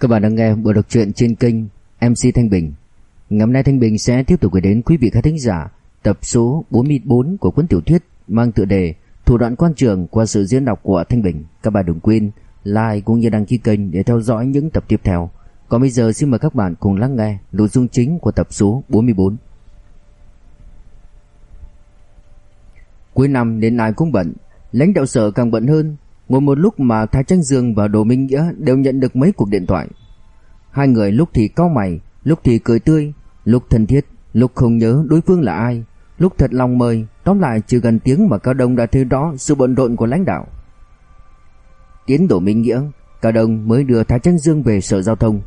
Các bạn đang nghe bộ đọc truyện trên kênh MC Thanh Bình. Ngày hôm nay Thanh Bình sẽ tiếp tục gửi đến quý vị khán thính giả tập số 44 của cuốn tiểu thuyết mang tựa đề Thủ đoạn quan trường qua sự diễn đọc của Thanh Bình. Các bạn đừng quên like cũng như đăng ký kênh để theo dõi những tập tiếp theo. Còn bây giờ xin mời các bạn cùng lắng nghe nội dung chính của tập số 44. Cuối năm đến ai cũng bận, lãnh đạo sở càng bận hơn. Ngồi một lúc mà Thái Tranh Dương và Đồ Minh Nghĩa đều nhận được mấy cuộc điện thoại. Hai người lúc thì cau mày, lúc thì cười tươi, lúc thân thiết, lúc không nhớ đối phương là ai, lúc thật lòng mời, tóm lại chỉ gần tiếng mà Cao Đông đã thấy rõ sự bận rộn của lãnh đạo. Tiến Đồ Minh Nghĩa, Cao Đông mới đưa Thái Tranh Dương về sở giao thông.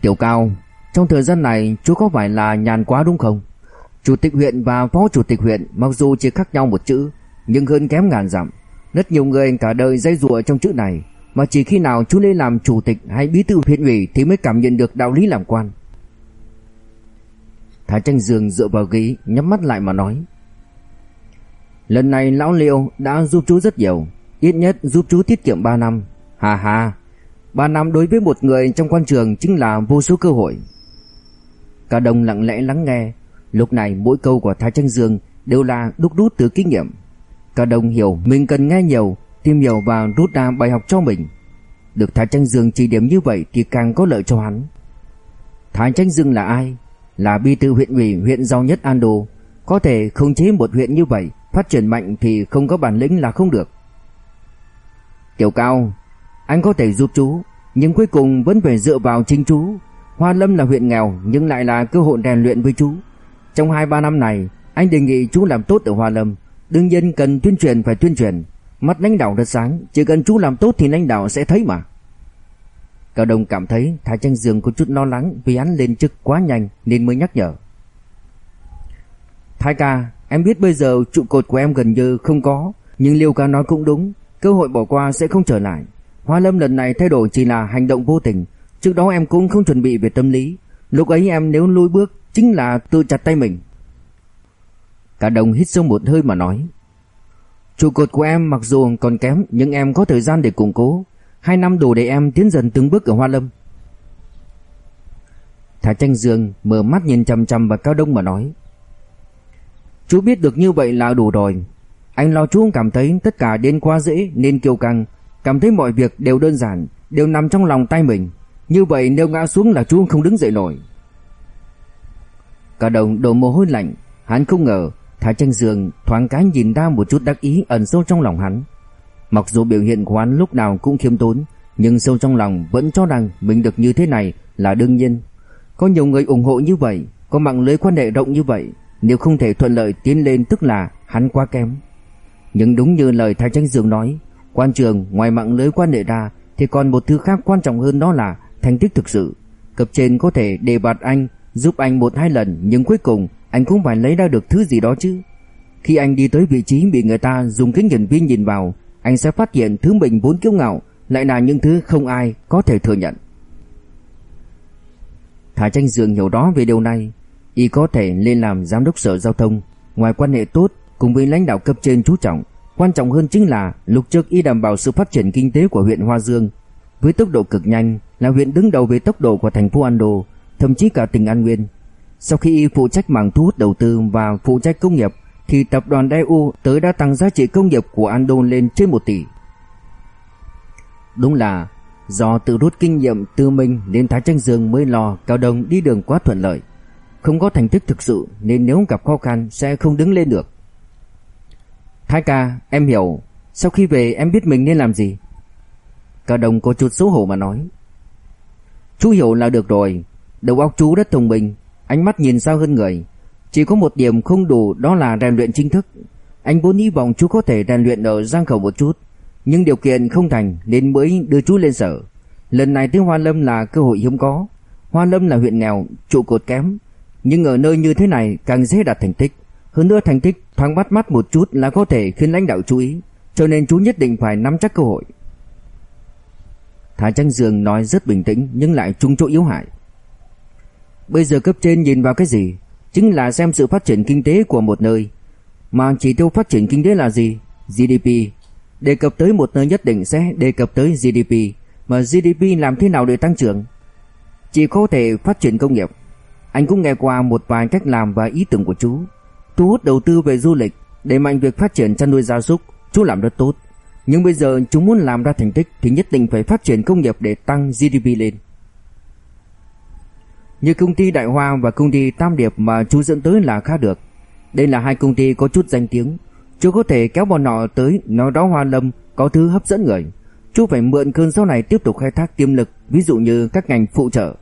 Tiểu Cao, trong thời gian này chú có phải là nhàn quá đúng không? Chủ tịch huyện và phó chủ tịch huyện mặc dù chỉ khác nhau một chữ, nhưng hơn kém ngàn dặm. Rất nhiều người cả đời dây dùa trong chữ này, mà chỉ khi nào chú lên làm chủ tịch hay bí thư huyện ủy thì mới cảm nhận được đạo lý làm quan. Thái Tranh Dương dựa vào ghế, nhắm mắt lại mà nói. Lần này lão Liêu đã giúp chú rất nhiều, ít nhất giúp chú tiết kiệm 3 năm. Hà hà, 3 năm đối với một người trong quan trường chính là vô số cơ hội. Cả đồng lặng lẽ lắng nghe, lúc này mỗi câu của Thái Tranh Dương đều là đúc rút từ kinh nghiệm. Cả đồng hiểu mình cần nghe nhiều, tìm hiểu và rút ra bài học cho mình. Được Thái Tranh Dương chỉ điểm như vậy thì càng có lợi cho hắn. Thái Tranh Dương là ai? Là bí thư huyện ủy huyện giàu nhất Ando, có thể khống chế một huyện như vậy, phát triển mạnh thì không có bản lĩnh là không được. Tiểu Cao, anh có thể giúp chú, nhưng cuối cùng vẫn phải dựa vào chính chú. Hoa Lâm là huyện nghèo nhưng lại là cơ hội rèn luyện với chú. Trong 2-3 năm này, anh đề nghị chú làm tốt ở Hoa Lâm, đương nhiên cần tuyên truyền phải tuyên truyền. Mắt lãnh đạo rất sáng, chỉ cần chú làm tốt thì lãnh đạo sẽ thấy mà. Cao Đông cảm thấy Thái Tranh Dương có chút lo lắng vì hắn lên chức quá nhanh nên mới nhắc nhở. Thái ca, em biết bây giờ trụ cột của em gần như không có, nhưng Liêu ca nói cũng đúng, cơ hội bỏ qua sẽ không trở lại. Hoa Lâm lần này thay đổi chỉ là hành động vô tình, trước đó em cũng không chuẩn bị về tâm lý, lúc ấy em nếu lùi bước chính là tự chặt tay mình. Cả đồng hít sâu một hơi mà nói. Trụ cột của em mặc dù còn kém nhưng em có thời gian để củng cố. Hai năm đủ để em tiến dần từng bước ở Hoa Lâm. Thả tranh dương mở mắt nhìn chăm chăm vào Cao Đông mà nói. Chú biết được như vậy là đủ rồi. Anh lo chú cảm thấy tất cả đến quá dễ nên kiêu căng, cảm thấy mọi việc đều đơn giản, đều nằm trong lòng tay mình. Như vậy nếu ngã xuống là chú không đứng dậy nổi. Cả đồng đổ mồ hôi lạnh, hắn không ngờ Thái Tranh Dương thoáng cái nhìn ra một chút đắc ý ẩn sâu trong lòng hắn. Mặc dù biểu hiện của hắn lúc nào cũng khiêm tốn, nhưng sâu trong lòng vẫn cho rằng mình được như thế này là đương nhiên. Có nhiều người ủng hộ như vậy, có mạng lưới quan hệ rộng như vậy, nếu không thể thuận lợi tiến lên tức là hắn quá kém. Nhưng đúng như lời Thái Tranh Dương nói, quan trường ngoài mạng lưới quan hệ ra thì còn một thứ khác quan trọng hơn đó là thành tích thực sự. Cấp trên có thể đề bạt anh, giúp anh một hai lần nhưng cuối cùng anh cũng phải lấy ra được thứ gì đó chứ. Khi anh đi tới vị trí bị người ta dùng kính hiển vi nhìn vào, anh sẽ phát hiện thứ mình vốn kiêu ngạo lại là những thứ không ai có thể thừa nhận. Thả tranh dương hiểu đó về điều này, y có thể lên làm giám đốc sở giao thông, ngoài quan hệ tốt cùng với lãnh đạo cấp trên chú trọng, quan trọng hơn chính là lúc trước y đảm bảo sự phát triển kinh tế của huyện Hoa Dương. Với tốc độ cực nhanh, là huyện đứng đầu về tốc độ của thành phố An Đô, thậm chí cả tỉnh An Nguyên. Sau khi y phụ trách mảng thu hút đầu tư và phụ trách công nghiệp thì tập đoàn Daewoo tới đã tăng giá trị công nghiệp của Andon lên trên 1 tỷ. Đúng là do tự rút kinh nghiệm từ mình nên Thái Tranh Dương mới lo Cao Đông đi đường quá thuận lợi. Không có thành tích thực sự nên nếu gặp khó khăn sẽ không đứng lên được. Thái ca, em hiểu. Sau khi về em biết mình nên làm gì. Cao Đông có chút xấu hổ mà nói. Chú hiểu là được rồi. Đầu óc chú rất thông minh, ánh mắt nhìn sao hơn người. Chỉ có một điểm không đủ đó là rèn luyện chính thức. Anh vốn hy vọng chú có thể rèn luyện ở Giang Khẩu một chút, nhưng điều kiện không thành nên mới đưa chú lên sở. Lần này tới Hoa Lâm là cơ hội hiếm có. Hoa Lâm là huyện nghèo, trụ cột kém, nhưng ở nơi như thế này càng dễ đạt thành tích. Hơn nữa thành tích thoáng bắt mắt một chút là có thể khiến lãnh đạo chú ý, cho nên chú nhất định phải nắm chắc cơ hội. Thái Tranh Dương nói rất bình tĩnh nhưng lại trúng chỗ yếu hại. Bây giờ cấp trên nhìn vào cái gì? Chính là xem sự phát triển kinh tế của một nơi. Mà chỉ tiêu phát triển kinh tế là gì? GDP. Đề cập tới một nơi nhất định sẽ đề cập tới GDP. mà GDP làm thế nào để tăng trưởng? Chỉ có thể phát triển công nghiệp. Anh cũng nghe qua một vài cách làm và ý tưởng của chú. Thu hút đầu tư về du lịch, đẩy mạnh việc phát triển chăn nuôi gia súc, chú làm rất tốt. Nhưng bây giờ chúng muốn làm ra thành tích thì nhất định phải phát triển công nghiệp để tăng GDP lên. Như công ty Đại Hoa và công ty Tam Điệp mà chú dẫn tới là khá được. Đây là hai công ty có chút danh tiếng. Chú có thể kéo bọn họ tới nói đó Hoa Lâm có thứ hấp dẫn người. Chú phải mượn cơn gió này tiếp tục khai thác tiềm lực, ví dụ như các ngành phụ trợ.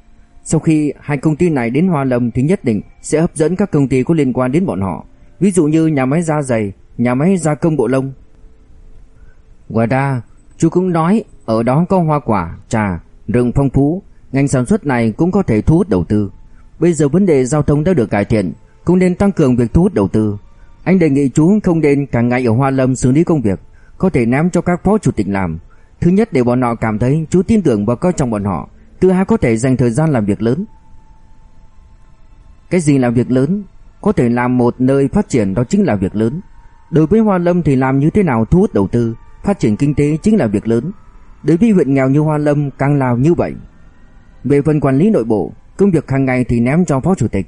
Sau khi hai công ty này đến Hoa Lâm thì nhất định sẽ hấp dẫn các công ty có liên quan đến bọn họ. Ví dụ như nhà máy da giày, nhà máy gia công bộ lông. Ngoài ra, chú cũng nói ở đó có hoa quả, trà, rừng phong phú, ngành sản xuất này cũng có thể thu hút đầu tư. Bây giờ vấn đề giao thông đã được cải thiện, cũng nên tăng cường việc thu hút đầu tư. Anh đề nghị chú không nên cả ngày ở Hoa Lâm xử lý công việc, có thể ném cho các phó chủ tịch làm. Thứ nhất để bọn họ cảm thấy chú tin tưởng và coi trọng bọn họ, thứ hai có thể dành thời gian làm việc lớn. Cái gì là việc lớn? Có thể làm một nơi phát triển đó chính là việc lớn. Đối với Hoa Lâm thì làm như thế nào thu hút đầu tư, phát triển kinh tế chính là việc lớn. Đối với huyện nghèo như Hoa Lâm càng làm như vậy. Về phần quản lý nội bộ, công việc hàng ngày thì ném cho phó chủ tịch.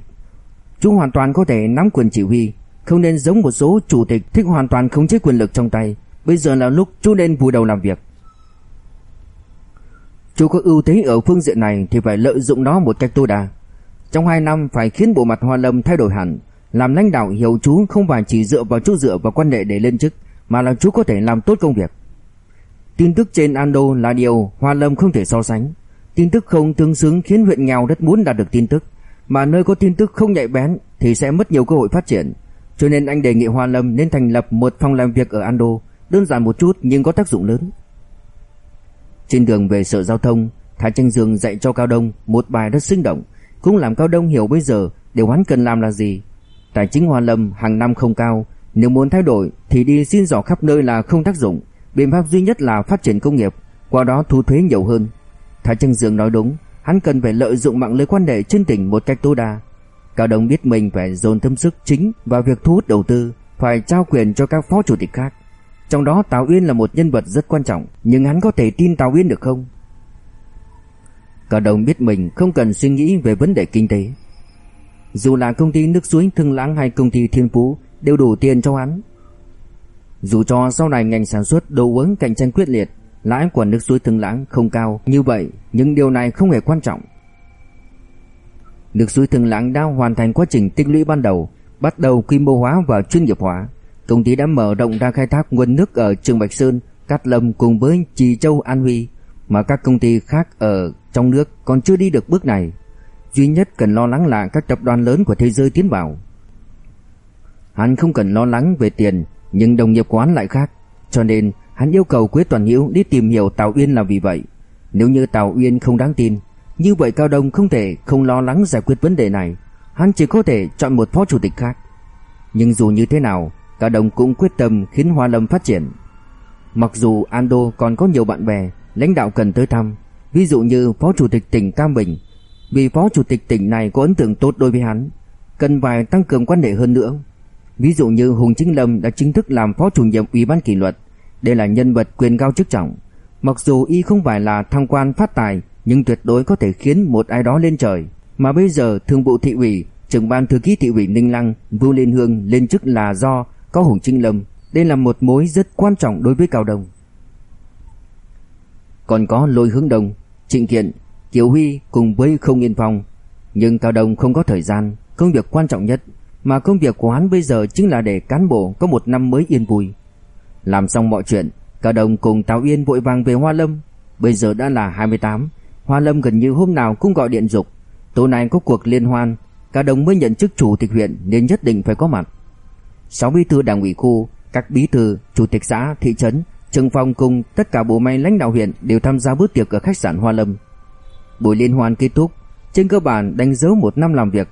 Chú hoàn toàn có thể nắm quyền chỉ huy, không nên giống một số chủ tịch thích hoàn toàn khống chế quyền lực trong tay. Bây giờ là lúc chú nên vùi đầu làm việc. Chú có ưu thế ở phương diện này thì phải lợi dụng nó một cách tối đa. Trong 2 năm phải khiến bộ mặt Hoa Lâm thay đổi hẳn, làm lãnh đạo hiểu chú không phải chỉ dựa vào chú dựa vào quan hệ để lên chức, mà là chú có thể làm tốt công việc. Tin tức trên Ando là điều Hoa Lâm không thể so sánh. Tin tức không tương xứng khiến huyện nghèo rất muốn đạt được tin tức, mà nơi có tin tức không nhạy bén thì sẽ mất nhiều cơ hội phát triển. Cho nên anh đề nghị Hoa Lâm nên thành lập một phòng làm việc ở Ando, đơn giản một chút nhưng có tác dụng lớn. Trên đường về sở giao thông, Thái Tranh Dương dạy cho Cao Đông một bài rất sinh động, cũng làm Cao Đông hiểu bây giờ điều hắn cần làm là gì. Tài chính Hoa Lâm hàng năm không cao, nếu muốn thay đổi thì đi xin dò khắp nơi là không tác dụng, biện pháp duy nhất là phát triển công nghiệp, qua đó thu thuế nhiều hơn. Thái Trưng Dương nói đúng, hắn cần phải lợi dụng mạng lưới quan hệ trên tỉnh một cách tối đa. Cao Đông biết mình phải dồn tâm sức chính vào việc thu hút đầu tư, phải trao quyền cho các phó chủ tịch khác. Trong đó Tào Uyên là một nhân vật rất quan trọng, nhưng hắn có thể tin Tào Uyên được không? Cao Đông biết mình không cần suy nghĩ về vấn đề kinh tế. Dù là công ty nước suối Thương Lãng hay công ty Thiên Phú đều đủ tiền cho hắn. Dù cho sau này ngành sản xuất đồ uống cạnh tranh quyết liệt, lãi của nước suối Thương Lãng không cao như vậy, nhưng điều này không hề quan trọng. Nước suối Thương Lãng đã hoàn thành quá trình tích lũy ban đầu, bắt đầu quy mô hóa và chuyên nghiệp hóa. Công ty đã mở rộng ra khai thác nguồn nước ở Trường Bạch Sơn, Cát Lâm cùng với Trì Châu An Huy, mà các công ty khác ở trong nước còn chưa đi được bước này. Duy nhất cần lo lắng là các tập đoàn lớn của thế giới tiến vào. Hắn không cần lo lắng về tiền, nhưng đồng nghiệp của hắn lại khác, cho nên hắn yêu cầu Quế Toàn Hiếu đi tìm hiểu Tào Uyên là vì vậy. Nếu như Tào Uyên không đáng tin, như vậy Cao Đông không thể không lo lắng giải quyết vấn đề này, hắn chỉ có thể chọn một phó chủ tịch khác. Nhưng dù như thế nào, Cao Đông cũng quyết tâm khiến Hoa Lâm phát triển. Mặc dù Ando còn có nhiều bạn bè, lãnh đạo cần tới thăm, ví dụ như phó chủ tịch tỉnh Cam Bình, vì phó chủ tịch tỉnh này có ấn tượng tốt đối với hắn, cần phải tăng cường quan hệ hơn nữa. Ví dụ như Hùng Chính Lâm đã chính thức làm phó chủ nhiệm ủy ban kỷ luật, đây là nhân vật quyền cao chức trọng. Mặc dù y không phải là thăng quan phát tài, nhưng tuyệt đối có thể khiến một ai đó lên trời. Mà bây giờ thường vụ thị ủy, trưởng ban thư ký thị ủy Ninh Lăng, Vu Liên Hương lên chức là do có Hùng trinh Lâm. Đây là một mối rất quan trọng đối với Cao Đông. Còn có Lôi Hướng Đông, Trịnh Kiện, Kiều Huy cùng với Không Yên Phong. Nhưng Cao Đông không có thời gian, công việc quan trọng nhất mà công việc của hắn bây giờ chính là để cán bộ có một năm mới yên vui. Làm xong mọi chuyện, Cao Đông cùng Tào Yên vội vàng về Hoa Lâm. Bây giờ đã là 28, Hoa Lâm gần như hôm nào cũng gọi điện dục. Tối nay có cuộc liên hoan, Cao Đông mới nhận chức chủ tịch huyện nên nhất định phải có mặt. Sáu bí thư đảng ủy khu, các bí thư, chủ tịch xã, thị trấn, trưởng phòng cùng tất cả bộ máy lãnh đạo huyện đều tham gia bữa tiệc ở khách sạn Hoa Lâm. Buổi liên hoan kết thúc, trên cơ bản đánh dấu một năm làm việc.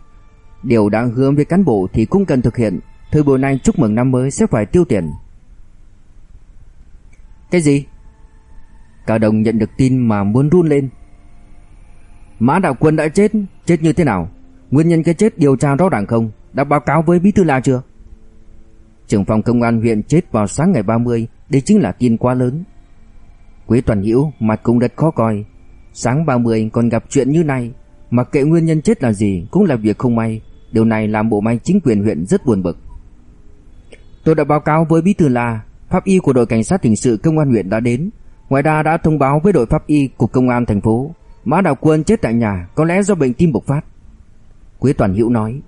Điều đã hứa với cán bộ thì cũng cần thực hiện. Thời buổi này chúc mừng năm mới sẽ phải tiêu tiền. Cái gì? Cao Đồng nhận được tin mà muốn run lên. Mã Đạo Quân đã chết, chết như thế nào? Nguyên nhân cái chết điều tra rõ ràng không? Đã báo cáo với Bí thư La chưa? Trưởng phòng công an huyện chết vào sáng ngày 30, đây chính là tin quá lớn. Quế Toàn Hữu mặt cũng rất khó coi. Sáng 30 còn gặp chuyện như này, mặc kệ nguyên nhân chết là gì cũng là việc không may. Điều này làm bộ máy chính quyền huyện rất buồn bực. Tôi đã báo cáo với bí thư là pháp y của đội cảnh sát hình sự công an huyện đã đến. Ngoài ra đã thông báo với đội pháp y của công an thành phố, Mã Đạo Quân chết tại nhà, có lẽ do bệnh tim bộc phát. Quế Toàn Hữu nói: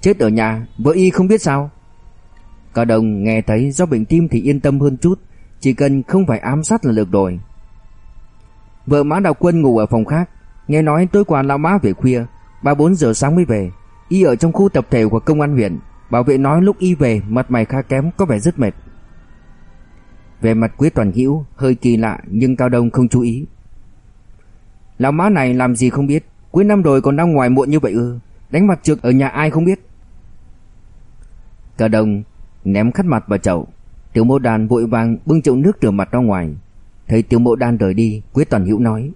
"Chết ở nhà, vợ y không biết sao?" Cả đồng nghe thấy do bệnh tim thì yên tâm hơn chút, chỉ cần không phải ám sát là được rồi. Vợ Mã Đạo Quân ngủ ở phòng khác, nghe nói tối qua lão Mã về khuya, ba bốn giờ sáng mới về. Y ở trong khu tập thể của công an huyện, bảo vệ nói lúc y về mặt mày khá kém, có vẻ rất mệt. Về mặt Quế Toàn Hữu hơi kỳ lạ nhưng Cao Đông không chú ý. Lão má này làm gì không biết, cuối năm rồi còn đang ngoài muộn như vậy ư? Đánh mặt trượt ở nhà ai không biết? Cao Đông ném khăn mặt vào chậu, Tiểu Mộ Đàn vội vàng bưng chậu nước rửa mặt ra ngoài. Thấy Tiểu Mộ Đàn rời đi, Quế Toàn Hữu nói: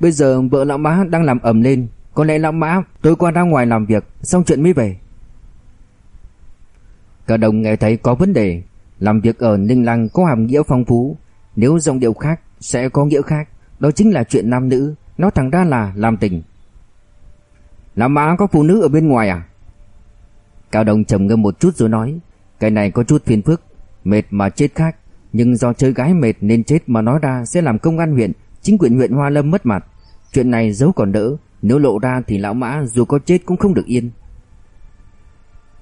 "Bây giờ vợ lão má đang làm ầm lên, có lẽ lão má tối qua ra ngoài làm việc, xong chuyện mới về." Cả đồng nghe thấy có vấn đề, làm việc ở Ninh Lăng có hàm nghĩa phong phú, nếu giọng điệu khác sẽ có nghĩa khác, đó chính là chuyện nam nữ, nó thẳng ra là làm tình. làm Mã có phụ nữ ở bên ngoài à? Cao Đồng trầm ngâm một chút rồi nói, cái này có chút phiền phức, mệt mà chết khác, nhưng do chơi gái mệt nên chết mà nói ra sẽ làm công an huyện, chính quyền huyện Hoa Lâm mất mặt. Chuyện này giấu còn đỡ, nếu lộ ra thì lão Mã dù có chết cũng không được yên.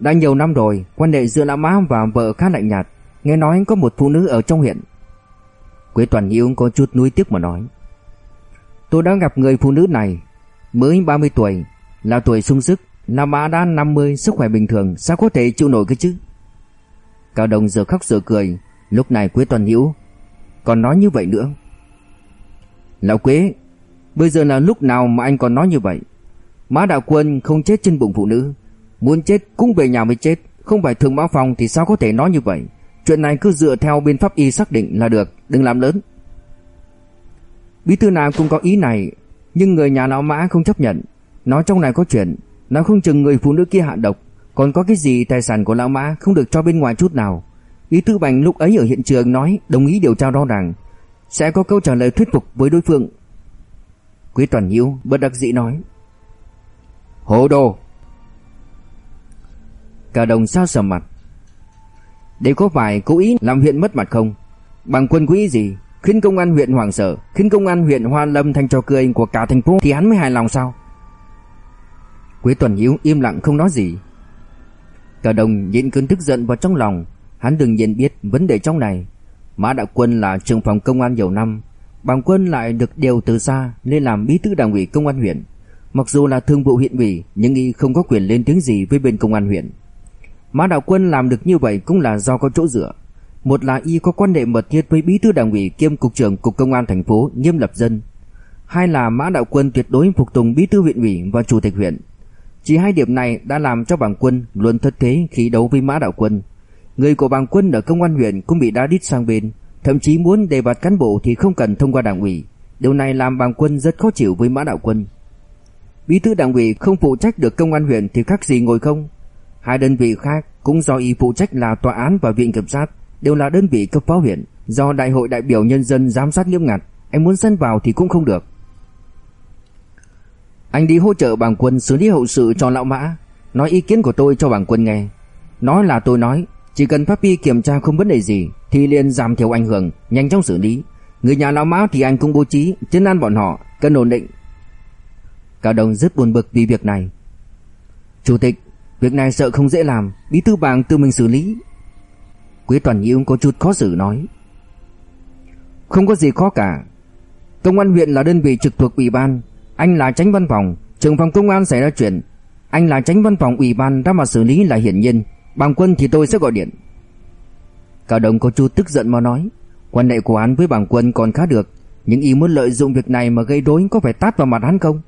Đã nhiều năm rồi, quan hệ giữa lão Mã và vợ khá lạnh nhạt, nghe nói có một phụ nữ ở trong huyện. Quế Toàn hiếu có chút nuối tiếc mà nói. Tôi đã gặp người phụ nữ này, mới 30 tuổi, là tuổi sung sức, là bà đã 50, sức khỏe bình thường, sao có thể chịu nổi cái chứ? Cao Đông giờ khóc giờ cười, lúc này Quế Toàn hiếu còn nói như vậy nữa. Lão Quế, bây giờ là lúc nào mà anh còn nói như vậy? Mã Đạo Quân không chết trên bụng phụ nữ, muốn chết cũng về nhà mới chết, không phải thường Mã Phong thì sao có thể nói như vậy? Chuyện này cứ dựa theo bên pháp y xác định là được, đừng làm lớn. Bí thư nam cũng có ý này, nhưng người nhà lão Mã không chấp nhận, nói trong này có chuyện, nói không chừng người phụ nữ kia hạ độc, còn có cái gì tài sản của lão mã không được cho bên ngoài chút nào. Bí thư Bành lúc ấy ở hiện trường nói đồng ý điều tra rõ ràng, sẽ có câu trả lời thuyết phục với đối phương. Quý Toàn Nhiêu bất đắc dĩ nói: "Hồ đồ." Cả đồng sao sầm mặt. Đây có phải cố ý làm huyện mất mặt không? Bằng quân quý gì? Khiến công an huyện hoàng sợ, khiến công an huyện Hoa Lâm thành trò cười của cả thành phố thì hắn mới hài lòng sao? Quế Tuần Hiếu im lặng không nói gì. Cả đồng nhịn cơn tức giận vào trong lòng Hắn đương nhiên biết vấn đề trong này Mã Đạo Quân là trưởng phòng công an nhiều năm Bằng quân lại được điều từ xa Nên làm bí thư đảng ủy công an huyện Mặc dù là thương vụ huyện ủy Nhưng y không có quyền lên tiếng gì với bên công an huyện Mã Đạo Quân làm được như vậy Cũng là do có chỗ dựa Một là y có quan hệ mật thiết với bí thư đảng ủy Kiêm cục trưởng cục công an thành phố Nghiêm Lập Dân Hai là Mã Đạo Quân tuyệt đối phục tùng bí thư huyện ủy và chủ tịch huyện chỉ hai điểm này đã làm cho bàng quân luôn thất thế khi đấu với mã đạo quân. Người của bàng quân ở công an huyện cũng bị đá đít sang bên, thậm chí muốn đề bạt cán bộ thì không cần thông qua đảng ủy. Điều này làm bàng quân rất khó chịu với mã đạo quân. Bí thư đảng ủy không phụ trách được công an huyện thì khác gì ngồi không. Hai đơn vị khác cũng do y phụ trách là tòa án và viện kiểm sát, đều là đơn vị cấp phó huyện, do đại hội đại biểu nhân dân giám sát nghiêm ngặt, anh muốn xen vào thì cũng không được. Anh đi hỗ trợ bàng quân xử lý hậu sự cho lão mã Nói ý kiến của tôi cho bàng quân nghe. Nói là tôi nói Chỉ cần pháp y kiểm tra không vấn đề gì Thì liền giảm thiểu ảnh hưởng Nhanh chóng xử lý. Người nhà lão mã thì anh cũng bố trí Chân an bọn họ Cần ổn định. Cao đồng rất buồn bực vì việc này. Chủ tịch Việc này sợ không dễ làm Bí thư bàng tự mình xử lý Quế Toàn Nhiễu có chút khó xử nói Không có gì khó cả Công an huyện là đơn vị trực thuộc ủy ban anh là tránh văn phòng, trưởng phòng công an xảy ra chuyện. Anh là tránh văn phòng ủy ban ra mà xử lý là hiển nhiên. Bằng quân thì tôi sẽ gọi điện. Cao Đông có chút tức giận mà nói. Quan hệ của hắn với bằng quân còn khá được. Nhưng ý muốn lợi dụng việc này mà gây rối có phải tát vào mặt hắn không?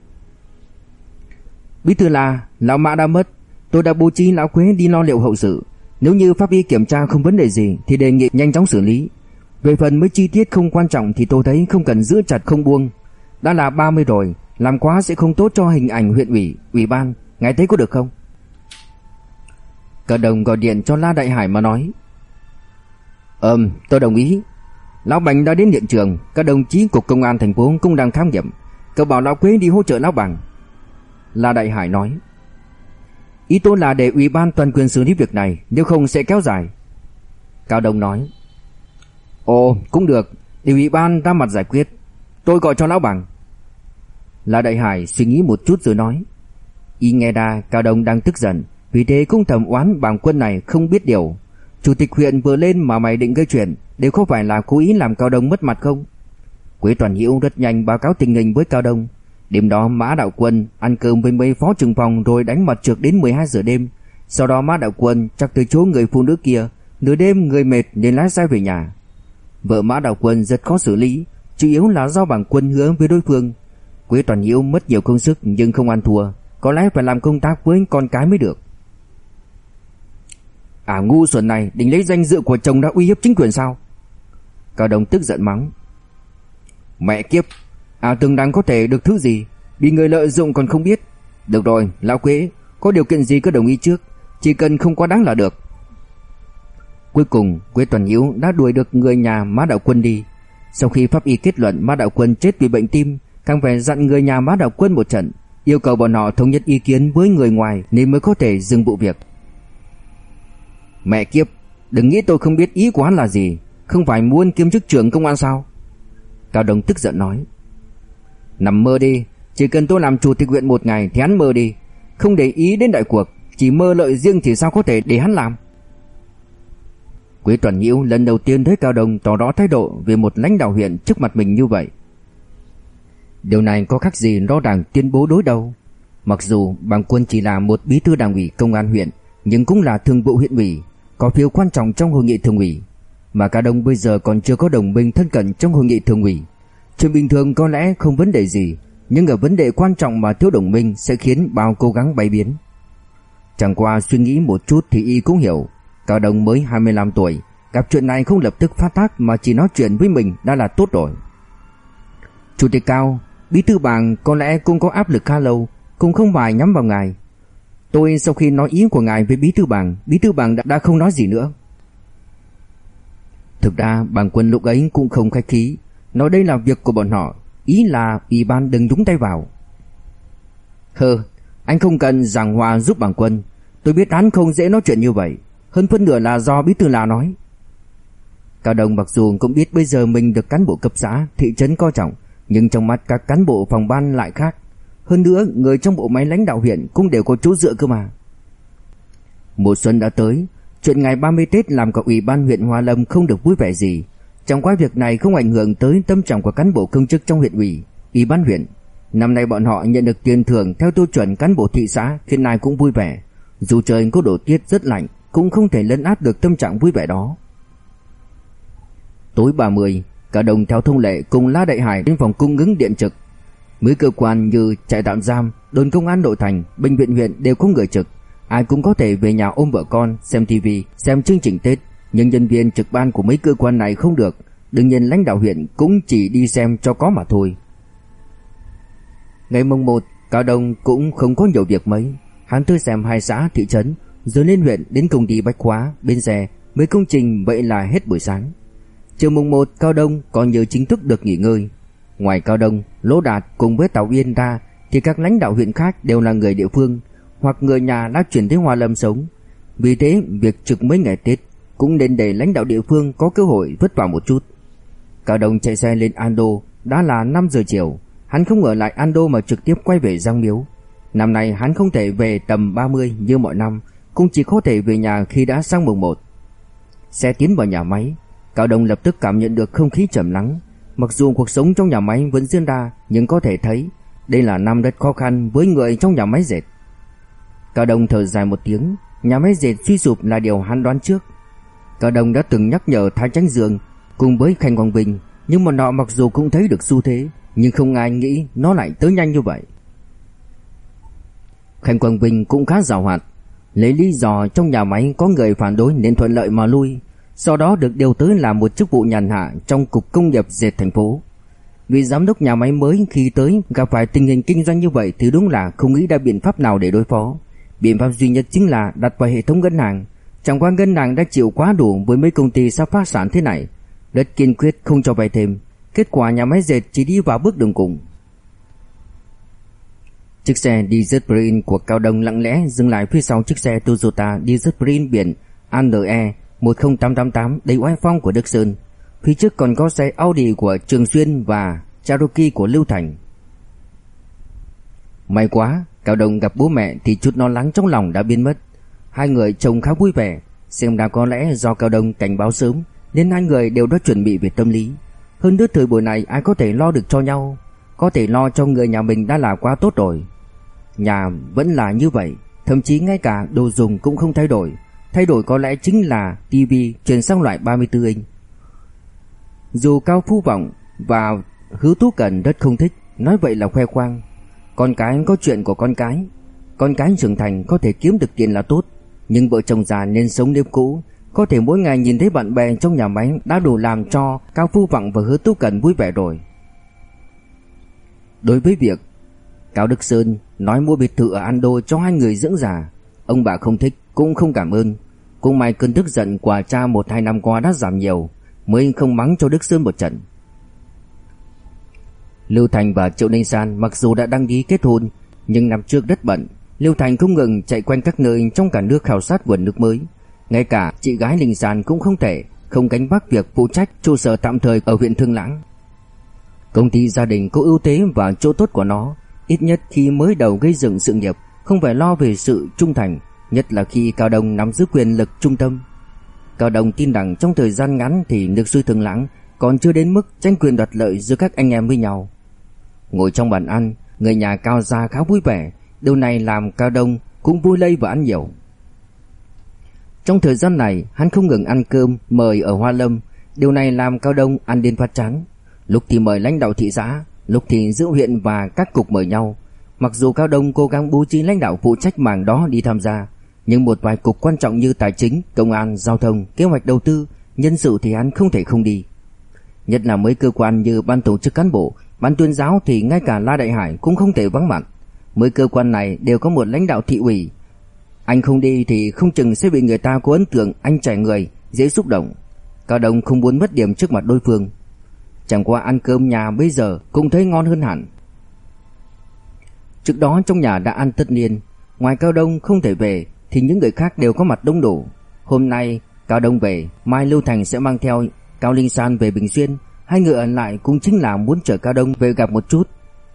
Bí thư là, lão mã đã mất. Tôi đã bố trí lão quế đi lo liệu hậu sự. Nếu như pháp y kiểm tra không vấn đề gì thì đề nghị nhanh chóng xử lý. Về phần mấy chi tiết không quan trọng thì tôi thấy không cần giữ chặt không buông. Đã là 30 rồi, làm quá sẽ không tốt cho hình ảnh huyện ủy, ủy ban Ngài thấy có được không Cả đồng gọi điện cho La Đại Hải mà nói Ừm tôi đồng ý Lão Bành đã đến hiện trường, các đồng chí cục công an thành phố cũng đang khám nghiệm. Cậu bảo Lão Quế đi hỗ trợ Lão Bằng. La Đại Hải nói. Ý tôi là để ủy ban toàn quyền xử lý việc này, nếu không sẽ kéo dài. Cao Đông nói. Ồ, cũng được, để ủy ban ra mặt giải quyết. Tôi gọi cho Lão Bằng. La Đại Hải suy nghĩ một chút rồi nói. Y nghe đa Cao Đông đang tức giận, vì thế cũng thầm oán bằng quân này không biết điều. Chủ tịch huyện vừa lên mà mày định gây chuyện, đều không phải là cố ý làm Cao Đông mất mặt không? Quế Toàn Hiễu rất nhanh báo cáo tình hình với Cao Đông. Đêm đó Mã Đạo Quân ăn cơm với mấy phó trưởng phòng rồi đánh mặt trượt đến 12 giờ đêm. Sau đó Mã Đạo Quân chắc từ chỗ người phụ nữ kia, nửa đêm người mệt nên lái xe về nhà. Vợ Mã Đạo Quân rất khó xử lý, chủ yếu là do bằng quân hứa với đối phương. Quế Toàn Hiếu mất nhiều công sức nhưng không ăn thua, có lẽ phải làm công tác với con cái mới được. À ngu xuẩn này định lấy danh dự của chồng đã uy hiếp chính quyền sao? Cao Đông tức giận mắng. Mẹ kiếp, à từng đáng có thể được thứ gì, bị người lợi dụng còn không biết. Được rồi, lão quế, có điều kiện gì cứ đồng ý trước, chỉ cần không quá đáng là được. Cuối cùng, Quế Toàn Hiếu đã đuổi được người nhà Mã Đạo Quân đi. Sau khi pháp y kết luận Mã Đạo Quân chết vì bệnh tim, càng phải dặn người nhà Mã Đạo Quân một trận, yêu cầu bọn họ thống nhất ý kiến với người ngoài nên mới có thể dừng vụ việc. Mẹ kiếp, đừng nghĩ tôi không biết ý của hắn là gì, không phải muốn kiêm chức trưởng công an sao? Cao đồng tức giận nói. Nằm mơ đi, chỉ cần tôi làm chủ tịch huyện một ngày thì hắn mơ đi, không để ý đến đại cuộc, chỉ mơ lợi riêng thì sao có thể để hắn làm? Quế Tuần Nhiễu lần đầu tiên thấy Cao Đông tỏ rõ thái độ về một lãnh đạo huyện trước mặt mình như vậy. Điều này có khác gì rõ ràng tuyên bố đối đầu. Mặc dù bằng quân chỉ là một bí thư đảng ủy công an huyện, nhưng cũng là thường vụ huyện ủy, có phiếu quan trọng trong hội nghị thường ủy. Mà Cao Đông bây giờ còn chưa có đồng minh thân cận trong hội nghị thường ủy. Chuyện bình thường có lẽ không vấn đề gì, nhưng ở vấn đề quan trọng mà thiếu đồng minh sẽ khiến bao cố gắng bay biến. Chẳng qua suy nghĩ một chút thì y cũng hiểu, Cao Đông mới 25 tuổi, gặp chuyện này không lập tức phát tác mà chỉ nói chuyện với mình đã là tốt rồi. Chủ tịch Cao, bí thư bàng có lẽ cũng có áp lực khá lâu, cũng không phải nhắm vào ngài. Tôi sau khi nói ý của ngài với bí thư bàng bí thư bàng đã, đã không nói gì nữa. Thực ra bàng quân lúc ấy cũng không khách khí, nói đây là việc của bọn họ, ý là ủy ban đừng đúng tay vào. Hơ, anh không cần giảng hòa giúp bảng quân, tôi biết hắn không dễ nói chuyện như vậy, hơn phân nửa là do bí thư là nói. Cao Đồng mặc dù cũng biết bây giờ mình được cán bộ cấp xã, thị trấn coi trọng, nhưng trong mắt các cán bộ phòng ban lại khác. Hơn nữa, người trong bộ máy lãnh đạo huyện cũng đều có chỗ dựa cơ mà. Mùa xuân đã tới, chuyện ngày 30 Tết làm cả ủy ban huyện Hoa Lâm không được vui vẻ gì. Trong quá việc này không ảnh hưởng tới tâm trạng của cán bộ công chức trong huyện ủy, ủy ban huyện. Năm nay bọn họ nhận được tiền thưởng theo tiêu chuẩn cán bộ thị xã khiến ai cũng vui vẻ. Dù trời có đổ tiết rất lạnh, cũng không thể lấn át được tâm trạng vui vẻ đó. Tối 30, cả đồng theo thông lệ cùng La Đại Hải đến phòng cung ứng điện trực. Mấy cơ quan như trại tạm giam, đồn công an nội thành, bệnh viện huyện đều có người trực. Ai cũng có thể về nhà ôm vợ con, xem tivi, xem chương trình Tết. Nhưng nhân viên trực ban của mấy cơ quan này không được. Đương nhiên lãnh đạo huyện cũng chỉ đi xem cho có mà thôi. Ngày mùng 1, Cao Đông cũng không có nhiều việc mấy. Hắn tới xem hai xã, thị trấn, rồi lên huyện đến công ty bách hóa, bên xe, mấy công trình vậy là hết buổi sáng. Chiều mùng 1 Cao Đông còn nhớ chính thức được nghỉ ngơi. Ngoài Cao Đông, Lỗ Đạt cùng với Tàu Yên ra thì các lãnh đạo huyện khác đều là người địa phương hoặc người nhà đã chuyển tới Hoa Lâm sống. Vì thế, việc trực mấy ngày Tết cũng nên để lãnh đạo địa phương có cơ hội vất vả một chút. Cao Đông chạy xe lên Ando đã là 5 giờ chiều, hắn không ở lại Ando mà trực tiếp quay về Giang Miếu. Năm nay hắn không thể về tầm 30 như mọi năm, cũng chỉ có thể về nhà khi đã sang mùng 1. Xe tiến vào nhà máy, Cao Đông lập tức cảm nhận được không khí trầm lắng. Mặc dù cuộc sống trong nhà máy vẫn diễn ra, nhưng có thể thấy đây là năm rất khó khăn với người trong nhà máy dệt. Cao Đông thở dài một tiếng, nhà máy dệt suy sụp là điều hắn đoán trước. Cả đồng đã từng nhắc nhở Thái Chánh Dương cùng với Khanh Quang Vinh, nhưng mà họ mặc dù cũng thấy được xu thế, nhưng không ai nghĩ nó lại tới nhanh như vậy. Khanh Quang Vinh cũng khá giàu hoạt, lấy lý do trong nhà máy có người phản đối nên thuận lợi mà lui, sau đó được điều tới làm một chức vụ nhàn hạ trong cục công nghiệp dệt thành phố. Vì giám đốc nhà máy mới khi tới gặp phải tình hình kinh doanh như vậy thì đúng là không nghĩ ra biện pháp nào để đối phó. Biện pháp duy nhất chính là đặt vào hệ thống ngân hàng. Chẳng qua ngân hàng đã chịu quá đủ với mấy công ty sắp phát sản thế này. rất kiên quyết không cho vay thêm. Kết quả nhà máy dệt chỉ đi vào bước đường cùng. Chiếc xe Diesel của Cao Đông lặng lẽ dừng lại phía sau chiếc xe Toyota Diesel biển ANE 10888 đầy oai phong của Đức Sơn. Phía trước còn có xe Audi của Trường Xuyên và Cherokee của Lưu Thành. May quá, Cao Đông gặp bố mẹ thì chút lo lắng trong lòng đã biến mất. Hai người trông khá vui vẻ, xem ra có lẽ do Cao Đông cảnh báo sớm nên hai người đều đã chuẩn bị về tâm lý. Hơn nữa thời buổi này ai có thể lo được cho nhau, có thể lo cho người nhà mình đã là quá tốt rồi. Nhà vẫn là như vậy, thậm chí ngay cả đồ dùng cũng không thay đổi. Thay đổi có lẽ chính là TV chuyển sang loại 34 inch. Dù Cao Phu Vọng và Hứa Tú Cần rất không thích, nói vậy là khoe khoang. Con cái có chuyện của con cái, con cái trưởng thành có thể kiếm được tiền là tốt, nhưng vợ chồng già nên sống nếp cũ, có thể mỗi ngày nhìn thấy bạn bè trong nhà máy đã đủ làm cho Cao Phu Vọng và Hứa Tú Cần vui vẻ rồi. Đối với việc Cao Đức Sơn nói mua biệt thự ở an đô cho hai người dưỡng già, ông bà không thích cũng không cảm ơn. Cũng may cơn tức giận của cha một hai năm qua đã giảm nhiều, mới không mắng cho Đức Sơn một trận. Lưu Thành và Triệu Ninh San mặc dù đã đăng ký kết hôn, nhưng năm trước rất bận, Lưu Thành không ngừng chạy quanh các nơi trong cả nước khảo sát vườn nước mới. Ngay cả chị gái Linh Sàn cũng không thể không gánh vác việc phụ trách trụ sở tạm thời ở huyện Thương Lãng. Công ty gia đình có ưu thế và chỗ tốt của nó, ít nhất khi mới đầu gây dựng sự nghiệp, không phải lo về sự trung thành, nhất là khi Cao Đông nắm giữ quyền lực trung tâm. Cao Đông tin rằng trong thời gian ngắn thì nước suy Thương Lãng còn chưa đến mức tranh quyền đoạt lợi giữa các anh em với nhau. Ngồi trong bàn ăn, người nhà Cao gia khá vui vẻ, điều này làm Cao Đông cũng vui lây và ăn nhiều. Trong thời gian này, hắn không ngừng ăn cơm mời ở Hoa Lâm, điều này làm Cao Đông ăn đến phát chán. Lúc thì mời lãnh đạo thị xã, lúc thì giữ huyện và các cục mời nhau. Mặc dù Cao Đông cố gắng bố trí lãnh đạo phụ trách mảng đó đi tham gia, nhưng một vài cục quan trọng như tài chính, công an, giao thông, kế hoạch đầu tư, nhân sự thì hắn không thể không đi. Nhất là mấy cơ quan như ban tổ chức cán bộ, ban tuyên giáo thì ngay cả La Đại Hải cũng không thể vắng mặt mỗi cơ quan này đều có một lãnh đạo thị ủy. Anh không đi thì không chừng sẽ bị người ta có ấn tượng anh trẻ người, dễ xúc động. Cao Đông không muốn mất điểm trước mặt đối phương. Chẳng qua ăn cơm nhà bây giờ cũng thấy ngon hơn hẳn. Trước đó trong nhà đã ăn tất niên, ngoài Cao Đông không thể về thì những người khác đều có mặt đông đủ. Hôm nay Cao Đông về, mai Lưu Thành sẽ mang theo Cao Linh San về Bình Xuyên, hai người ở lại cũng chính là muốn chở Cao Đông về gặp một chút.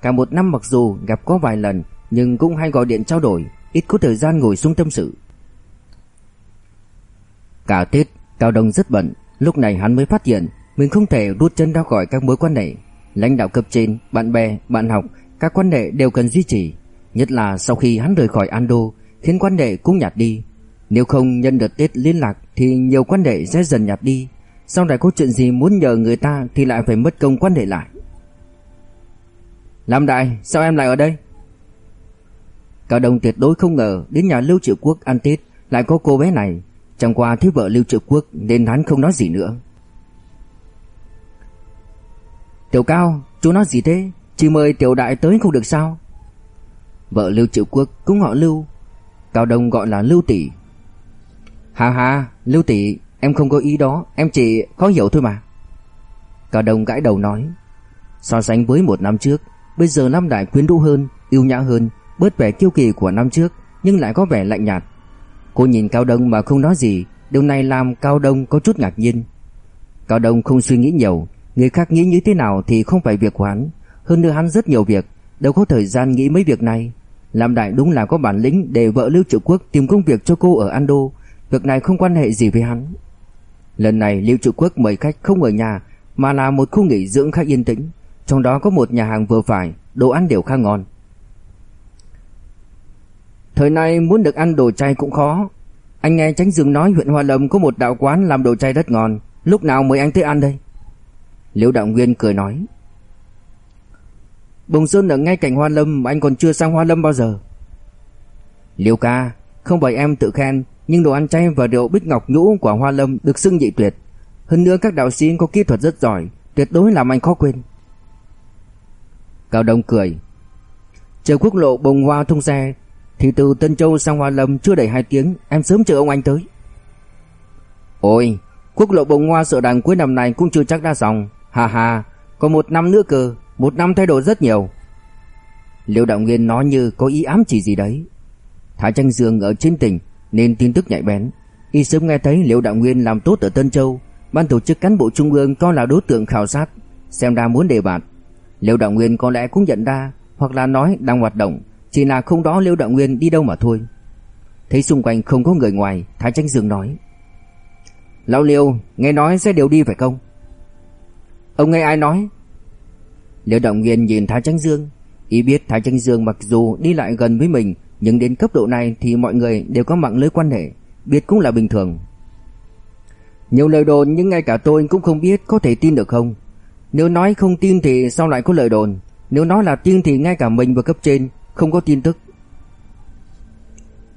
Cả một năm mặc dù gặp có vài lần, nhưng cũng hay gọi điện trao đổi, ít có thời gian ngồi xuống tâm sự. Cả Tết, Cao Đông rất bận, lúc này hắn mới phát hiện mình không thể rút chân ra khỏi các mối quan hệ. Lãnh đạo cấp trên, bạn bè, bạn học, các quan hệ đều cần duy trì, nhất là sau khi hắn rời khỏi Ando, khiến quan hệ cũng nhạt đi. Nếu không nhân đợt Tết liên lạc thì nhiều quan hệ sẽ dần nhạt đi. Sau này có chuyện gì muốn nhờ người ta thì lại phải mất công quan hệ lại. Lam Đại, sao em lại ở đây? Cao Đông tuyệt đối không ngờ đến nhà Lưu Triệu Quốc ăn Tết lại có cô bé này. Chẳng qua thấy vợ Lưu Triệu Quốc nên hắn không nói gì nữa. Tiểu Cao, chú nói gì thế? Chỉ mời Tiểu Đại tới không được sao? Vợ Lưu Triệu Quốc cũng họ Lưu. Cao Đông gọi là Lưu Tỷ. Hà hà, Lưu Tỷ, em không có ý đó, em chỉ khó hiểu thôi mà. Cao Đông gãi đầu nói. So sánh với một năm trước, bây giờ Nam Đại quyến rũ hơn, yêu nhã hơn, bớt vẻ kiêu kỳ của năm trước, nhưng lại có vẻ lạnh nhạt. Cô nhìn Cao Đông mà không nói gì, điều này làm Cao Đông có chút ngạc nhiên. Cao Đông không suy nghĩ nhiều, người khác nghĩ như thế nào thì không phải việc của hắn, hơn nữa hắn rất nhiều việc, đâu có thời gian nghĩ mấy việc này. Lam Đại đúng là có bản lĩnh để vợ Lưu Triệu Quốc tìm công việc cho cô ở Ando, việc này không quan hệ gì với hắn. Lần này Lưu Triệu Quốc mời khách không ở nhà mà là một khu nghỉ dưỡng khá yên tĩnh, trong đó có một nhà hàng vừa phải, đồ ăn đều khá ngon. Thời nay muốn được ăn đồ chay cũng khó. Anh nghe Tránh Dương nói huyện Hoa Lâm có một đạo quán làm đồ chay rất ngon, lúc nào mời anh tới ăn đây? Liễu Đạo Nguyên cười nói. Bồng Sơn ở ngay cạnh Hoa Lâm mà anh còn chưa sang Hoa Lâm bao giờ. Liễu ca, không phải em tự khen, nhưng đồ ăn chay và rượu bích ngọc nhũ của Hoa Lâm được xưng dị tuyệt. Hơn nữa các đạo sĩ có kỹ thuật rất giỏi, tuyệt đối làm anh khó quên. Cao Đông cười. Chờ quốc lộ bồng hoa thông xe, thì từ Tân Châu sang Hoa Lâm chưa đầy 2 tiếng, em sớm chờ ông anh tới. Ôi, Quốc lộ bồng hoa sợ đằng cuối năm này cũng chưa chắc đã xong. Hà hà, còn một năm nữa cơ, một năm thay đổi rất nhiều. Liêu Đạo Nguyên nói như có ý ám chỉ gì đấy. Thái Tranh Dương ở trên tỉnh nên tin tức nhạy bén. Y sớm nghe thấy Liêu Đạo Nguyên làm tốt ở Tân Châu, ban tổ chức cán bộ trung ương coi là đối tượng khảo sát, xem ra muốn đề bạt. Liêu Đạo Nguyên có lẽ cũng nhận ra, hoặc là nói đang hoạt động, chỉ là không đó Liêu Đạo Nguyên đi đâu mà thôi. Thấy xung quanh không có người ngoài, Thái Tranh Dương nói: "Lão Liêu, nghe nói sẽ đều đi phải không?" "Ông nghe ai nói?" Liêu Đạo Nguyên nhìn Thái Tranh Dương, ý biết Thái Tranh Dương mặc dù đi lại gần với mình, nhưng đến cấp độ này thì mọi người đều có mạng lưới quan hệ, biết cũng là bình thường. Nhiều lời đồn nhưng ngay cả tôi cũng không biết có thể tin được không. Nếu nói không tin thì sao lại có lời đồn, nếu nói là tin thì ngay cả mình và cấp trên không có tin tức.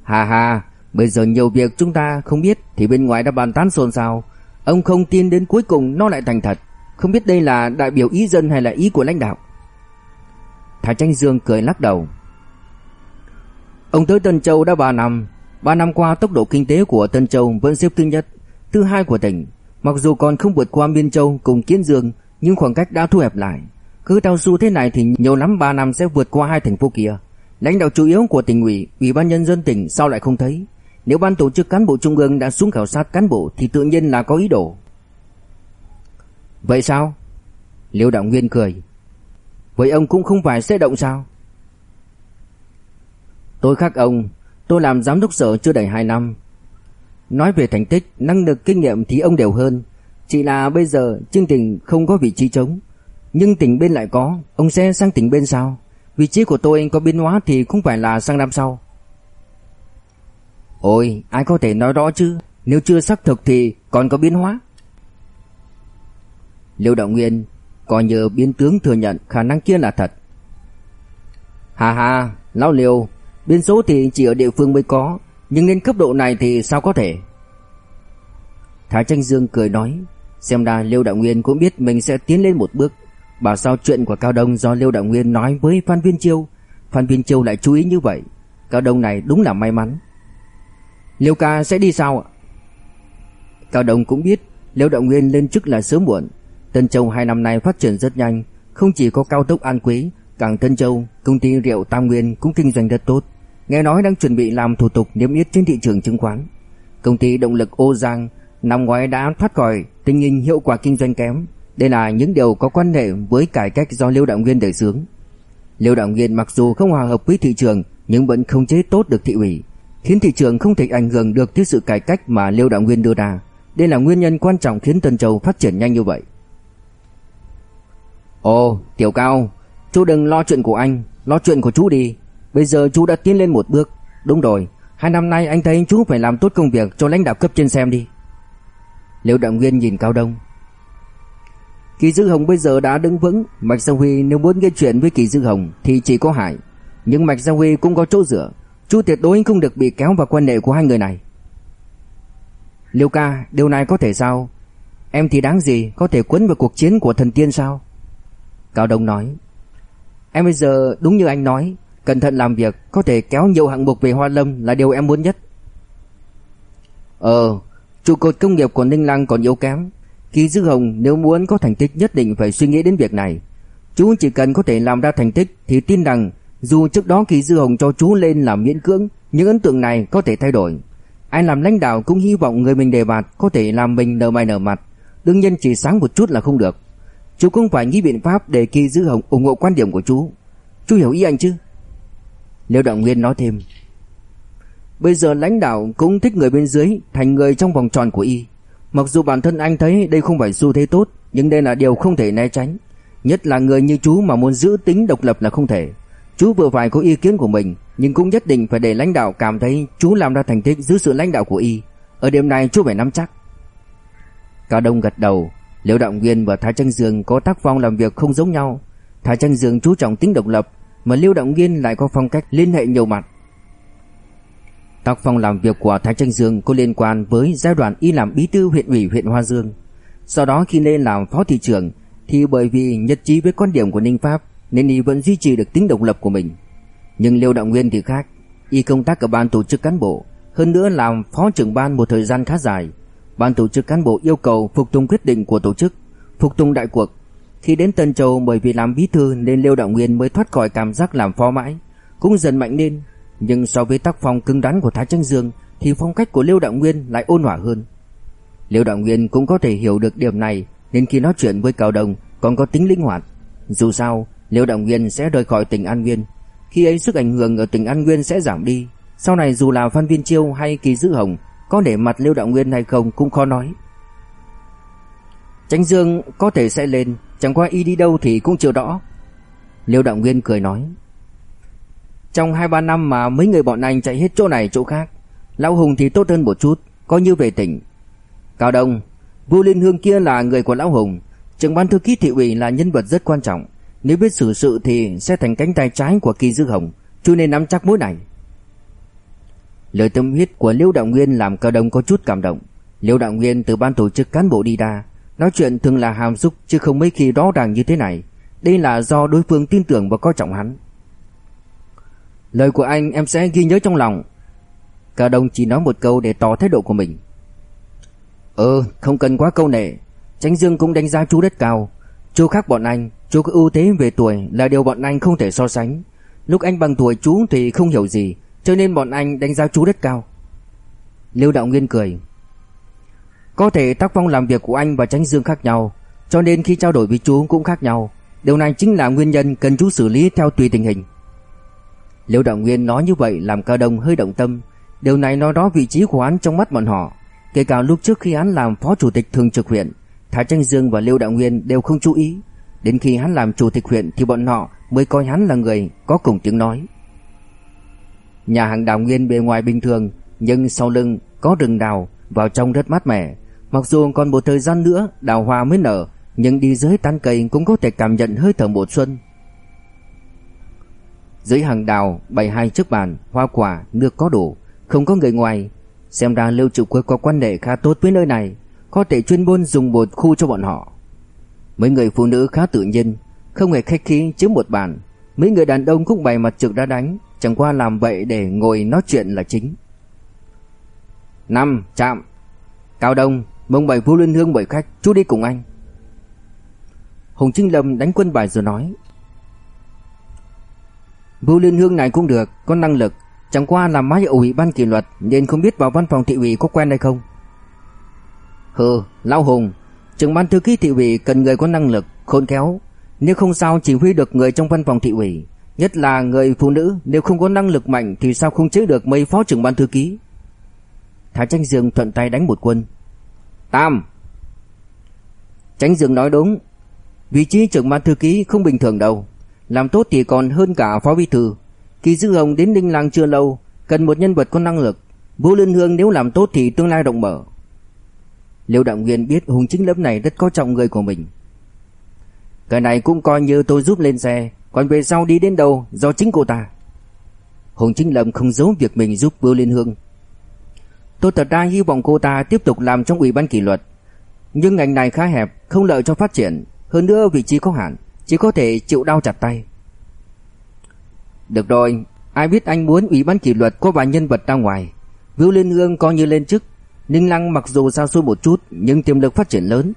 Hà hà, bây giờ nhiều việc chúng ta không biết thì bên ngoài đã bàn tán xôn xao. Ông không tin đến cuối cùng nó lại thành thật. Không biết đây là đại biểu ý dân hay là ý của lãnh đạo. Thái Tranh Dương cười lắc đầu. Ông tới Tân Châu đã 3 năm, 3 năm qua tốc độ kinh tế của Tân Châu vẫn xếp thứ nhất, thứ hai của tỉnh. Mặc dù còn không vượt qua Biên Châu cùng Kiến Dương, nhưng khoảng cách đã thu hẹp lại. Cứ theo xu thế này thì nhiều lắm 3 năm sẽ vượt qua hai thành phố kia. Lãnh đạo chủ yếu của tỉnh ủy, ủy ban nhân dân tỉnh sao lại không thấy? Nếu ban tổ chức cán bộ trung ương đã xuống khảo sát cán bộ thì tự nhiên là có ý đồ. Vậy sao? Liêu Đạo Nguyên cười. Vậy ông cũng không phải sẽ động sao? Tôi khác ông, tôi làm giám đốc sở chưa đầy 2 năm. Nói về thành tích, năng lực kinh nghiệm thì ông đều hơn. Chỉ là bây giờ chương trình không có vị trí trống. Nhưng tỉnh bên lại có, ông sẽ sang tỉnh bên sao? Vị trí của tôi có biến hóa thì không phải là sang năm sau. Ôi, ai có thể nói rõ chứ? Nếu chưa xác thực thì còn có biến hóa. Liêu Đạo Nguyên coi như biến tướng thừa nhận khả năng kia là thật. Hà hà, lão Liêu, Biên số thì chỉ ở địa phương mới có Nhưng đến cấp độ này thì sao có thể Thái Tranh Dương cười nói Xem ra Liêu Đạo Nguyên cũng biết mình sẽ tiến lên một bước. Bảo sao chuyện của Cao Đông do Liêu Đạo Nguyên nói với Phan Viên Chiêu? Phan Viên Chiêu lại chú ý như vậy. Cao Đông này đúng là may mắn. Liêu ca sẽ đi sao ạ? Cao Đông cũng biết Liêu Đạo Nguyên lên chức là sớm muộn. Tân Châu hai năm nay phát triển rất nhanh. Không chỉ có cao tốc An Quý Cảng Tân Châu, Công ty rượu Tam Nguyên cũng kinh doanh rất tốt. Nghe nói đang chuẩn bị làm thủ tục niêm yết trên thị trường chứng khoán. Công ty động lực Ô Giang năm ngoái đã thoát khỏi tình hình hiệu quả kinh doanh kém. Đây là những điều có quan hệ với cải cách do Liêu Đạo Nguyên đề xướng. Liêu Đạo Nguyên mặc dù không hòa hợp với thị trường nhưng vẫn không chế tốt được thị ủy, khiến thị trường không thể ảnh hưởng được tới sự cải cách mà Liêu Đạo Nguyên đưa ra. Đây là nguyên nhân quan trọng khiến Tân Châu phát triển nhanh như vậy. Ồ, Tiểu Cao, chú đừng lo chuyện của anh, lo chuyện của chú đi. Bây giờ chú đã tiến lên một bước Đúng rồi Hai năm nay anh thấy chú phải làm tốt công việc cho lãnh đạo cấp trên xem đi Liễu Đạo Nguyên nhìn Cao Đông. Kỳ Dư Hồng bây giờ đã đứng vững, Mạch Gia Huy nếu muốn gây chuyện với Kỳ Dư Hồng Thì chỉ có hại Nhưng Mạch Gia Huy cũng có chỗ dựa Chú tuyệt đối không được bị kéo vào quan hệ của hai người này. Liêu ca, Điều này có thể sao? Em thì đáng gì có thể quấn vào cuộc chiến của thần tiên sao? Cao Đông nói. Em bây giờ đúng như anh nói, Cẩn thận làm việc, Có thể kéo nhiều hạng mục về Hoa Lâm là điều em muốn nhất. Ờ Trụ cột công nghiệp của Ninh Lăng còn yếu kém. Kỳ Dư Hồng nếu muốn có thành tích nhất định phải suy nghĩ đến việc này. Chú chỉ cần có thể làm ra thành tích Thì tin rằng Dù trước đó Kỳ Dư Hồng cho chú lên làm miễn cưỡng, Những ấn tượng này có thể thay đổi. Ai làm lãnh đạo cũng hy vọng người mình đề bạt Có thể làm mình nở mày nở mặt. Đương nhiên chỉ sáng một chút là không được. Chú cũng phải nghĩ biện pháp để Kỳ Dư Hồng ủng hộ quan điểm của chú. Chú hiểu ý anh chứ? Liêu Đạo Nguyên nói thêm. Bây giờ lãnh đạo cũng thích người bên dưới Thành người trong vòng tròn của y. Mặc dù bản thân anh thấy đây không phải xu thế tốt, Nhưng đây là điều không thể né tránh. Nhất là người như chú mà muốn giữ tính độc lập là không thể. Chú vừa phải có ý kiến của mình, Nhưng cũng nhất định phải để lãnh đạo cảm thấy Chú làm ra thành tích dưới sự lãnh đạo của y. Ở điểm này chú phải nắm chắc. Cao Đông gật đầu. Liễu Đạo Nguyên và Thái Tranh Dương có tác phong làm việc không giống nhau. Thái Tranh Dương chú trọng tính độc lập, mà Liễu Động Nguyên lại có phong cách liên hệ nhiều mặt. Tác phong làm việc của Thái Tranh Dương có liên quan với giai đoạn y làm bí thư huyện ủy huyện Hoa Dương. Sau đó khi lên làm phó thị trưởng thì bởi vì nhất trí với quan điểm của Ninh Pháp nên y vẫn duy trì được tính độc lập của mình. Nhưng Lưu Đạo Nguyên thì khác, y công tác ở ban tổ chức cán bộ, hơn nữa làm phó trưởng ban một thời gian khá dài. Ban tổ chức cán bộ yêu cầu phục tùng quyết định của tổ chức, phục tùng đại cuộc. Khi đến Tân Châu bởi vì làm bí thư nên Liêu Đạo Nguyên mới thoát khỏi cảm giác làm phó mãi, cũng dần mạnh lên. Nhưng so với tác phong cứng rắn của Thái Tranh Dương thì phong cách của Liêu Đạo Nguyên lại ôn hòa hơn. Liêu Đạo Nguyên cũng có thể hiểu được điểm này nên khi nói chuyện với Cao Đồng còn có tính linh hoạt. Dù sao, Liêu Đạo Nguyên sẽ rời khỏi tỉnh An Nguyên, khi ấy sức ảnh hưởng ở tỉnh An Nguyên sẽ giảm đi. Sau này dù là Phan Viên Chiêu hay Kỳ Dữ Hồng có để mặt Liêu Đạo Nguyên hay không cũng khó nói. Tránh Dương có thể sẽ lên, chẳng qua y đi đâu thì cũng chưa rõ. Liêu Đạo Nguyên cười nói. Trong 2-3 năm mà mấy người bọn anh chạy hết chỗ này chỗ khác, Lão Hùng thì tốt hơn một chút, coi như về tỉnh. Cao Đông, vua Liên Hương kia là người của Lão Hùng, trưởng ban thư ký thị ủy là nhân vật rất quan trọng, nếu biết xử sự thì sẽ thành cánh tay trái của Kỳ Dư Hồng, cho nên nắm chắc mối này. Lời tâm huyết của Liêu Đạo Nguyên làm Cao Đông có chút cảm động. Liêu Đạo Nguyên từ ban tổ chức cán bộ đi ra, nói chuyện thường là hàm xúc chứ không mấy khi rõ ràng như thế này. Đây là do đối phương tin tưởng và coi trọng hắn. Lời của anh em sẽ ghi nhớ trong lòng. Cả đồng chỉ nói một câu để tỏ thái độ của mình. Ừ, không cần quá câu nệ. Tránh Dương cũng đánh giá chú rất cao. Chú khác bọn anh, chú có ưu thế về tuổi là điều bọn anh không thể so sánh. Lúc anh bằng tuổi chú thì không hiểu gì, cho nên bọn anh đánh giá chú rất cao. Lưu Đạo Nguyên cười. Có thể tác phong làm việc của anh và Tránh Dương khác nhau, cho nên khi trao đổi với chú cũng khác nhau. Điều này chính là nguyên nhân cần chú xử lý theo tùy tình hình. Liễu Đạo Nguyên nói như vậy làm Cao Đông hơi động tâm. Điều này nói rõ vị trí của hắn trong mắt bọn họ. Kể cả lúc trước khi hắn làm phó chủ tịch thường trực huyện, Thái Tranh Dương và Liêu Đạo Nguyên đều không chú ý. Đến khi hắn làm chủ tịch huyện thì bọn họ mới coi hắn là người có cùng tiếng nói. Nhà hàng Đào Nguyên bề ngoài bình thường, nhưng sau lưng có rừng đào, vào trong rất mát mẻ. Mặc dù còn một thời gian nữa đào hoa mới nở, nhưng đi dưới tán cây cũng có thể cảm nhận hơi thở mùa xuân. Dưới hàng đào bày hai chiếc bàn, hoa quả, nước có đủ, không có người ngoài. Xem ra Lưu Trụ Quế có quan hệ khá tốt với nơi này, có thể chuyên môn dùng một khu cho bọn họ. Mấy người phụ nữ khá tự nhiên, không hề khách khí chiếm một bàn. Mấy người đàn ông cũng bày mặt trực ra đánh, chẳng qua làm vậy để ngồi nói chuyện là chính. Năm, chạm. Cao Đông, mông bảy Vũ Liên Hương bởi khách, chú đi cùng anh. Hùng Trinh Lâm đánh quân bài rồi nói. Bưu Liên Hương này cũng được, có năng lực, chẳng qua làm máy ở ủy ban kỷ luật nên không biết vào văn phòng thị ủy có quen hay không. Hừ, Lão Hùng, trưởng ban thư ký thị ủy cần người có năng lực, khôn khéo, nếu không sao chỉ huy được người trong văn phòng thị ủy, nhất là người phụ nữ nếu không có năng lực mạnh thì sao không chế được mấy phó trưởng ban thư ký. Thái Tranh Dương thuận tay đánh một quân. Tam. Tranh Dương nói đúng, vị trí trưởng ban thư ký không bình thường đâu, làm tốt thì còn hơn cả phó bí thư. Kỳ Dư Hồng đến Ninh Lăng chưa lâu, cần một nhân vật có năng lực. Vũ Liên Hương nếu làm tốt thì tương lai rộng mở. Liêu Đặng Nguyên biết Hùng Chính Lâm này rất có trọng người của mình. Cái này cũng coi như tôi giúp lên xe, còn về sau đi đến đâu do chính cô ta. Hùng Chính Lâm không giấu việc mình giúp Bưu Liên Hương. Tôi thật ra hy vọng cô ta tiếp tục làm trong ủy ban kỷ luật. Nhưng ngành này khá hẹp, không lợi cho phát triển. Hơn nữa vị trí có hạn, chỉ có thể chịu đau chặt tay. Được rồi, ai biết anh muốn ủy ban kỷ luật có vài nhân vật ra ngoài. Vưu Liên Hương coi như lên chức Ninh Lăng mặc dù xa xôi một chút nhưng tiềm lực phát triển lớn.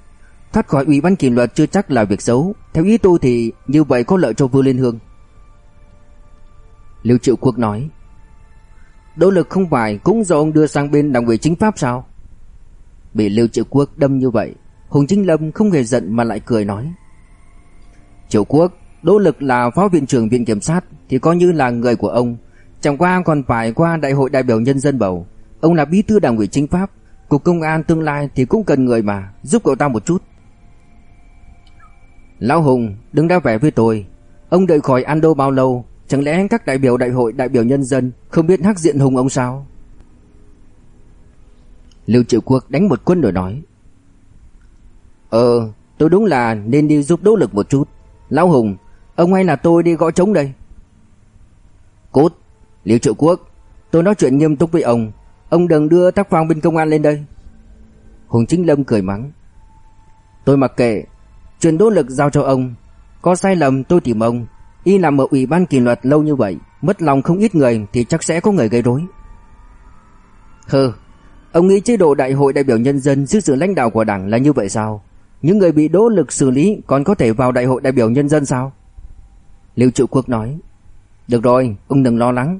Thoát khỏi ủy ban kỷ luật chưa chắc là việc xấu, theo ý tôi thì như vậy có lợi cho Vưu Liên Hương. Lưu Triệu Quốc nói: "Đỗ lực không phải cũng do ông đưa sang bên đảng ủy chính pháp sao?" Bị Lưu Triệu Quốc đâm như vậy, Hùng Chính Lâm không hề giận mà lại cười nói: "Triệu Quốc, Đỗ lực là phó viện trưởng viện kiểm sát thì coi như là người của ông, chẳng qua còn phải qua đại hội đại biểu nhân dân bầu." Ông là bí thư đảng ủy chính pháp Cục công an tương lai thì cũng cần người mà Giúp cậu ta một chút. Lão Hùng đừng ra vẻ với tôi. Ông đợi khỏi Ando bao lâu? Chẳng lẽ các đại biểu đại hội đại biểu nhân dân Không biết hắc diện Hùng ông sao? Lưu Triệu Quốc đánh một quân rồi nói. Ờ tôi đúng là nên đi giúp đỗ lực một chút. Lão Hùng Ông hay là tôi đi gõ trống đây? Cút. Lưu Triệu Quốc Tôi nói chuyện nghiêm túc với ông. Ông đừng đưa tác phong bên công an lên đây. Hùng Chính Lâm cười mắng. Tôi mặc kệ. Chuyện đỗ lực giao cho ông. Có sai lầm tôi tìm ông. Y làm ở ủy ban kỷ luật lâu như vậy Mất lòng không ít người thì chắc sẽ có người gây rối. Hừ. Ông nghĩ chế độ đại hội đại biểu nhân dân dưới sự lãnh đạo của đảng là như vậy sao? Những người bị đỗ lực xử lý còn có thể vào đại hội đại biểu nhân dân sao? Lưu Trụ Quốc nói Được rồi, ông đừng lo lắng.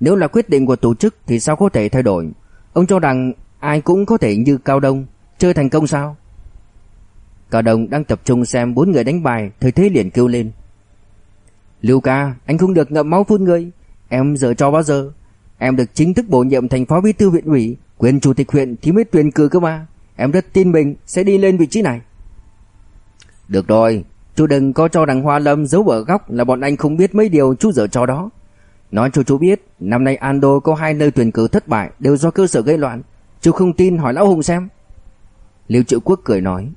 Nếu là quyết định của tổ chức thì sao có thể thay đổi? Ông cho rằng ai cũng có thể như Cao Đông Chơi thành công sao? Cao Đông đang tập trung xem bốn người đánh bài Thời thế liền kêu lên. Lưu ca, anh không được ngậm máu phun người. Em giờ cho bao giờ? Em được chính thức bổ nhiệm thành phó bí thư huyện ủy Quyền chủ tịch huyện thì mới tuyển cử cơ mà. Em rất tin mình sẽ đi lên vị trí này. Được rồi, Chú đừng có cho đằng Hoa Lâm giấu ở góc Là bọn anh không biết mấy điều chú dở cho đó. Nói cho chú biết, Năm nay Ando có hai nơi tuyển cử thất bại Đều do cơ sở gây loạn. Chú không tin hỏi Lão Hùng xem. Liêu Triệu Quốc cười nói,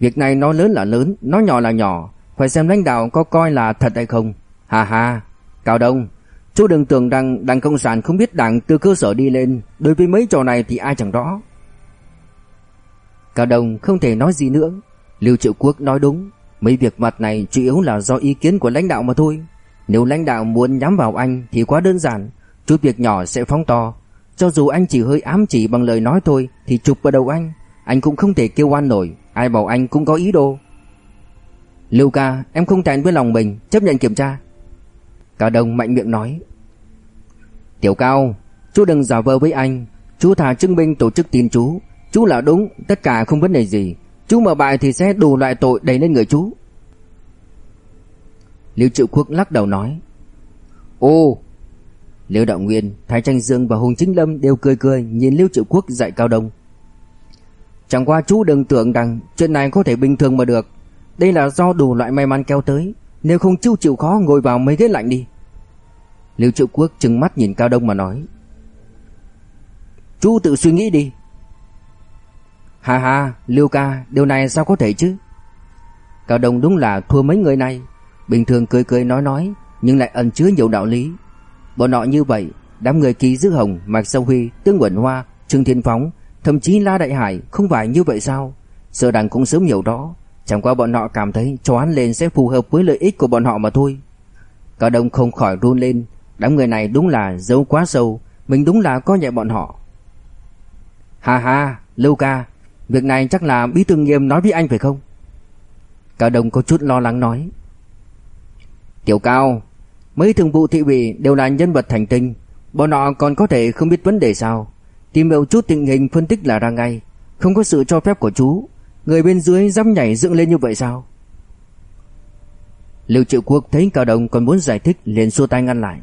Việc này nó lớn là lớn, Nó nhỏ là nhỏ, Phải xem lãnh đạo có coi là thật hay không. Hà hà Cao Đông, Chú đừng tưởng rằng đảng Cộng sản không biết đảng từ cơ sở đi lên, Đối với mấy trò này thì ai chẳng rõ. Cao Đông không thể nói gì nữa. Lưu Triệu Quốc nói đúng, Mấy việc mặt này chủ yếu là do ý kiến của lãnh đạo mà thôi. Nếu lãnh đạo muốn nhắm vào anh Thì quá đơn giản, Chút việc nhỏ sẽ phóng to. Cho dù anh chỉ hơi ám chỉ bằng lời nói thôi Thì chụp vào đầu anh Anh cũng không thể kêu oan nổi, Ai bảo anh cũng có ý đồ. Lưu ca, em không tàn với lòng mình, Chấp nhận kiểm tra. Cao Đông mạnh miệng nói. Tiểu Cao, Chú đừng giả vờ với anh, Chú thả chứng minh tổ chức tin chú Chú là đúng, Tất cả không vấn đề gì. Chú mở bài thì sẽ đủ loại tội đẩy lên người chú. Liêu Triệu Quốc lắc đầu nói Ô Liêu Đạo Nguyên, Thái Tranh Dương và Hùng Chính Lâm đều cười cười nhìn Liêu Triệu Quốc dạy cao đông. Chẳng qua chú đừng tưởng rằng chuyện này có thể bình thường mà được. Đây là do đủ loại may mắn kéo tới Nếu không chú chịu khó ngồi vào mấy ghế lạnh đi. Liêu Triệu Quốc trừng mắt nhìn Cao Đông mà nói Chú tự suy nghĩ đi ha ha, Liêu ca, điều này sao có thể chứ? Cao Đông đúng là thua mấy người này, bình thường cười cười nói nói, nhưng lại ẩn chứa nhiều đạo lý. Bọn họ như vậy, đám người Kỳ Dư Hồng, Mạc Sâu Huy, Tương Quẩn Hoa, Trương Thiên Phóng, thậm chí La Đại Hải không phải như vậy sao? Sợ rằng cũng sớm nhiều đó, chẳng qua bọn họ cảm thấy cho án lên sẽ phù hợp với lợi ích của bọn họ mà thôi. Cao Đông không khỏi run lên, đám người này đúng là giấu quá sâu, mình đúng là có nhẹ bọn họ. ha ha, Lưu ca, Việc này chắc là Bí thư Nghiêm nói với anh phải không? Cao Đông có chút lo lắng nói. Tiểu Cao, mấy thường vụ thị ủy đều là nhân vật thành tinh, bọn họ còn có thể không biết vấn đề sao? Tìm hiểu chút tình hình phân tích là ra ngay, không có sự cho phép của chú, người bên dưới dám nhảy dựng lên như vậy sao? Lưu Triệu Quốc thấy Cao Đông còn muốn giải thích liền xua tay ngăn lại.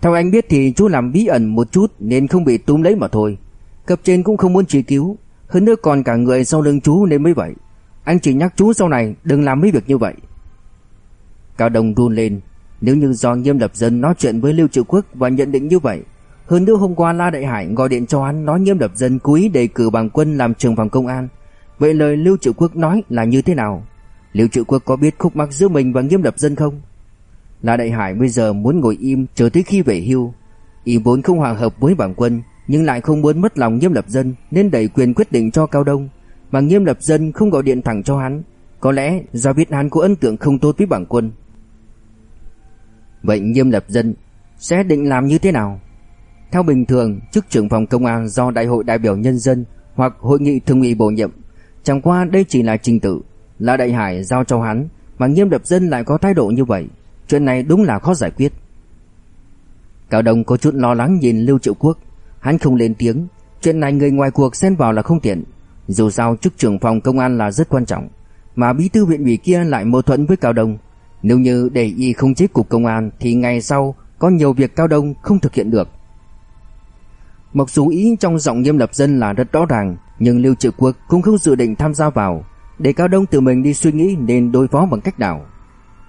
Theo anh biết thì chú làm bí ẩn một chút nên không bị túm lấy mà thôi. Cấp trên cũng không muốn truy cứu, hơn nữa còn cả người sau lưng chú nên mới vậy. Anh chỉ nhắc chú sau này, đừng làm mấy việc như vậy. Cao Đông run lên. Nếu như do nghiêm lập dân nói chuyện với Lưu Triệu Quốc Và nhận định như vậy, Hơn nữa hôm qua La Đại Hải gọi điện cho hắn Nói nghiêm lập dân cố ý đề cử bằng quân làm trường phòng công an. Vậy lời Lưu Triệu Quốc nói là như thế nào? Lưu Triệu Quốc có biết khúc mắc giữa mình và nghiêm lập dân không? La Đại Hải bây giờ muốn ngồi im, chờ tới khi về hưu. Y vốn không hòa hợp với bản quân nhưng lại không muốn mất lòng Nghiêm Lập Dân nên đẩy quyền quyết định cho Cao Đông, mà Nghiêm Lập Dân không gọi điện thẳng cho hắn, có lẽ do biết hắn có ấn tượng không tốt với bảng quân. Vậy Nghiêm Lập Dân sẽ định làm như thế nào? Theo bình thường, chức trưởng phòng công an do Đại hội đại biểu nhân dân hoặc hội nghị thường ủy bổ nhiệm, chẳng qua đây chỉ là trình tự, là Đại Hải giao cho hắn, mà Nghiêm Lập Dân lại có thái độ như vậy, chuyện này đúng là khó giải quyết. Cao Đông có chút lo lắng nhìn Lưu Triệu Quốc, Hắn không lên tiếng. Chuyện này người ngoài cuộc xen vào là không tiện. Dù sao, chức trưởng phòng công an là rất quan trọng. Mà bí thư huyện ủy kia lại mâu thuẫn với Cao Đông. Nếu như để y không chế cục công an, Thì ngày sau có nhiều việc Cao Đông không thực hiện được. Mặc dù ý trong giọng nghiêm lập dân là rất rõ ràng, Nhưng Lưu Triệu Quốc cũng không dự định tham gia vào. Để Cao Đông tự mình đi suy nghĩ nên đối phó bằng cách nào?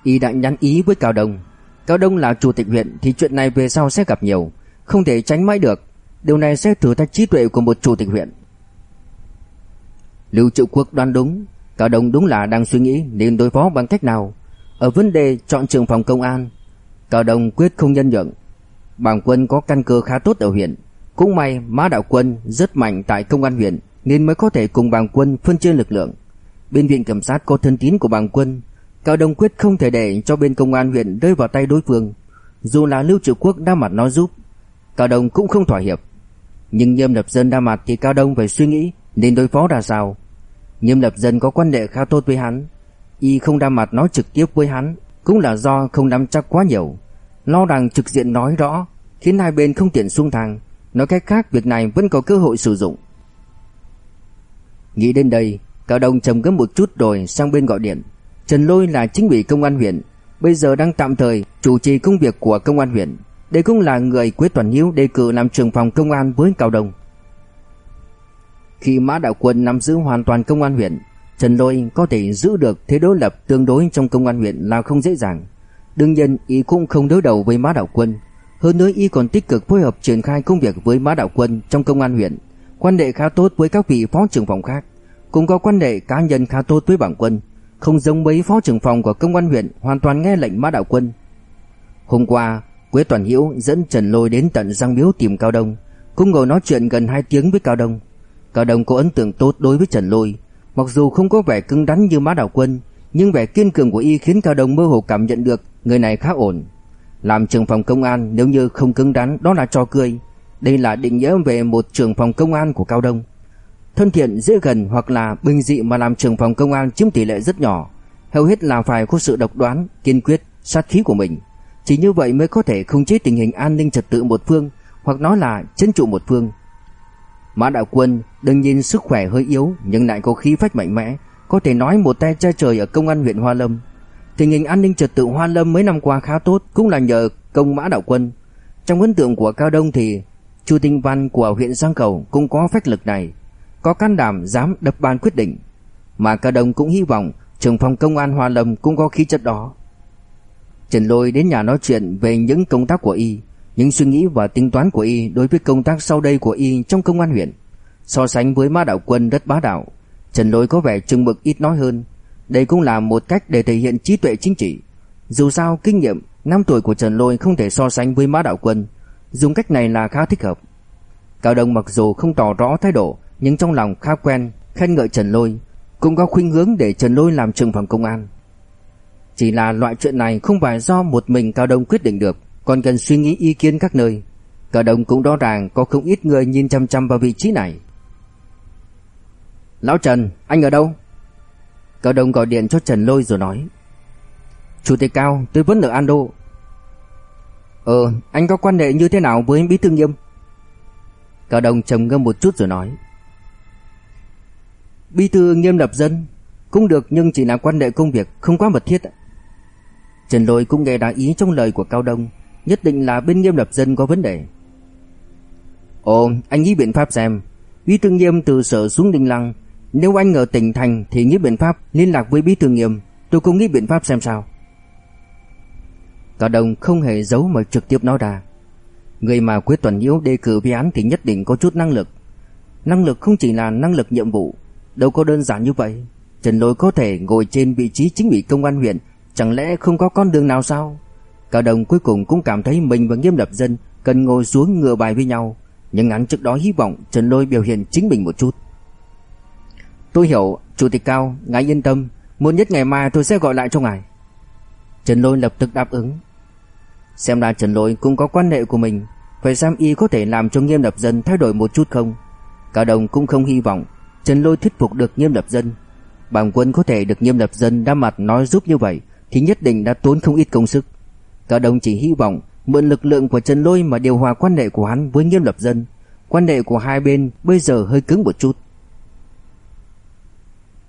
Y đã nhắn ý với Cao Đông. Cao Đông là chủ tịch huyện, thì chuyện này về sau sẽ gặp nhiều. Không thể tránh mãi được. Điều này sẽ thử thách trí tuệ của một chủ tịch huyện. Lưu Triệu Quốc đoán đúng, Cả đồng đúng là đang suy nghĩ nên đối phó bằng cách nào. Ở vấn đề chọn trường phòng công an, Cả đồng quyết không nhân nhượng. Bảng quân có căn cơ khá tốt ở huyện. Cũng may Mã Đạo Quân rất mạnh tại công an huyện Nên mới có thể cùng bảng quân phân chia lực lượng. Bên viện kiểm sát có thân tín của bảng quân Cao Đông quyết không thể để cho bên công an huyện rơi vào tay đối phương. Dù là Lưu Triệu Quốc đã mặt nói giúp Cao Đông cũng không thỏa hiệp. Nhưng Nghiêm Lập Dân đa mặt thì Cao Đông phải suy nghĩ nên đối phó ra sao. Nghiêm Lập Dân có quan hệ khá tốt với hắn, y không đa mặt nói trực tiếp với hắn cũng là do không nắm chắc quá nhiều. Lo rằng trực diện nói rõ khiến hai bên không tiện xung thang, nói cách khác việc này vẫn có cơ hội sử dụng. Nghĩ đến đây, Cao Đông trầm ngâm một chút rồi sang bên gọi điện. Trần Lôi là chính ủy công an huyện, bây giờ đang tạm thời chủ trì công việc của công an huyện. Đây cũng là người Quế Toàn Hiếu đề cử làm trưởng phòng công an với Cao Đồng. Khi Mã Đạo Quân nắm giữ hoàn toàn công an huyện, Trần Lôi có thể giữ được thế đối lập tương đối trong công an huyện là không dễ dàng. Đương nhiên, y cũng không đối đầu với Mã Đạo Quân. Hơn nữa y còn tích cực phối hợp triển khai công việc với Mã Đạo Quân trong công an huyện, quan hệ khá tốt với các vị phó trưởng phòng khác, cũng có quan hệ cá nhân khá tốt với bảng quân, không giống mấy phó trưởng phòng của công an huyện hoàn toàn nghe lệnh Mã Đạo Quân. Hôm qua, Quế Toàn Hiễu dẫn Trần Lôi đến tận Giang Miếu tìm Cao Đông, cũng ngồi nói chuyện gần 2 tiếng với Cao Đông. Cao Đông có ấn tượng tốt đối với Trần Lôi, mặc dù không có vẻ cứng rắn như Mã Đào Quân, nhưng vẻ kiên cường của y khiến Cao Đông mơ hồ cảm nhận được người này khá ổn. Làm trưởng phòng công an nếu như không cứng rắn đó là trò cười. Đây là định nghĩa về một trưởng phòng công an của Cao Đông. Thân thiện, dễ gần hoặc là bình dị mà làm trưởng phòng công an chiếm tỷ lệ rất nhỏ. Hầu hết là phải có sự độc đoán, kiên quyết, sát khí của mình. Chỉ như vậy mới có thể khống chế tình hình an ninh trật tự một phương, hoặc nói là chân trụ một phương. Mã Đạo Quân đừng nhìn sức khỏe hơi yếu nhưng lại có khí phách mạnh mẽ, có thể nói một tay che trời ở công an huyện Hoa Lâm. Tình hình an ninh trật tự Hoa Lâm mấy năm qua khá tốt cũng là nhờ công Mã Đạo Quân. Trong ấn tượng của Cao Đông thì Chu Tinh Văn của huyện Giang Cầu cũng có phách lực này, có can đảm dám đập bàn quyết định. Mà Cao Đông cũng hy vọng trưởng phòng công an Hoa Lâm cũng có khí chất đó. Trần Lôi đến nhà nói chuyện về những công tác của y, những suy nghĩ và tính toán của y đối với công tác sau đây của y trong công an huyện. So sánh với Ma Đạo Quân rất bá đạo, Trần Lôi có vẻ trừng mực ít nói hơn. Đây cũng là một cách để thể hiện trí tuệ chính trị. Dù sao kinh nghiệm năm tuổi của Trần Lôi không thể so sánh với Mã Đạo Quân, dùng cách này là khá thích hợp. Cao Đông mặc dù không tỏ rõ thái độ, nhưng trong lòng khá quen khen ngợi Trần Lôi, cũng có khuynh hướng để Trần Lôi làm trưởng phòng công an. Chỉ là loại chuyện này không phải do một mình Cao Đông quyết định được, còn cần suy nghĩ ý kiến các nơi. Cao Đông cũng rõ ràng có không ít người nhìn chăm chăm vào vị trí này. Lão Trần, anh ở đâu? Cao Đông gọi điện cho Trần Lôi rồi nói. Chủ tịch Cao, tôi vẫn ở Ando. Ờ, anh có quan hệ như thế nào với Bí Thư Nghiêm? Cao Đông trầm ngâm một chút rồi nói. Bí Thư Nghiêm lập dân, cũng được nhưng chỉ là quan hệ công việc, không quá mật thiết. Trần Lôi cũng nghe đã ý trong lời của Cao Đông, nhất định là bên Nghiêm lập dân có vấn đề. Ồ, anh nghĩ biện pháp xem. Bí Thư Nghiêm từ sở xuống Đinh Lăng, nếu anh ở tỉnh thành thì nghĩ biện pháp liên lạc với Bí Thư Nghiêm, tôi cũng nghĩ biện pháp xem sao. Cao Đông không hề giấu mà trực tiếp nói ra. Người mà Quế Tuần Nhiễu đề cử vi án thì nhất định có chút năng lực. Năng lực không chỉ là năng lực nhiệm vụ, đâu có đơn giản như vậy. Trần Lôi có thể ngồi trên vị trí chính ủy công an huyện, chẳng lẽ không có con đường nào sao? Cao đồng cuối cùng cũng cảm thấy mình và Nghiêm Lập Dân cần ngồi xuống ngựa bài với nhau, nhưng hắn trước đó hy vọng Trần Lôi biểu hiện chính mình một chút. Tôi hiểu, Chủ tịch Cao, ngài yên tâm, muộn nhất ngày mai tôi sẽ gọi lại cho ngài. Trần Lôi lập tức đáp ứng. Xem ra Trần Lôi cũng có quan hệ của mình, phải xem y có thể làm cho Nghiêm Lập Dân thay đổi một chút không. Cao đồng cũng không hy vọng Trần Lôi thuyết phục được Nghiêm Lập Dân. Bàng quân có thể được Nghiêm Lập Dân đa mặt nói giúp như vậy thì nhất định đã tốn không ít công sức. Cao Đông chỉ hy vọng mượn lực lượng của Trần Lôi mà điều hòa quan hệ của hắn với Nghiêm Lập Dân. Quan hệ của hai bên bây giờ hơi cứng một chút.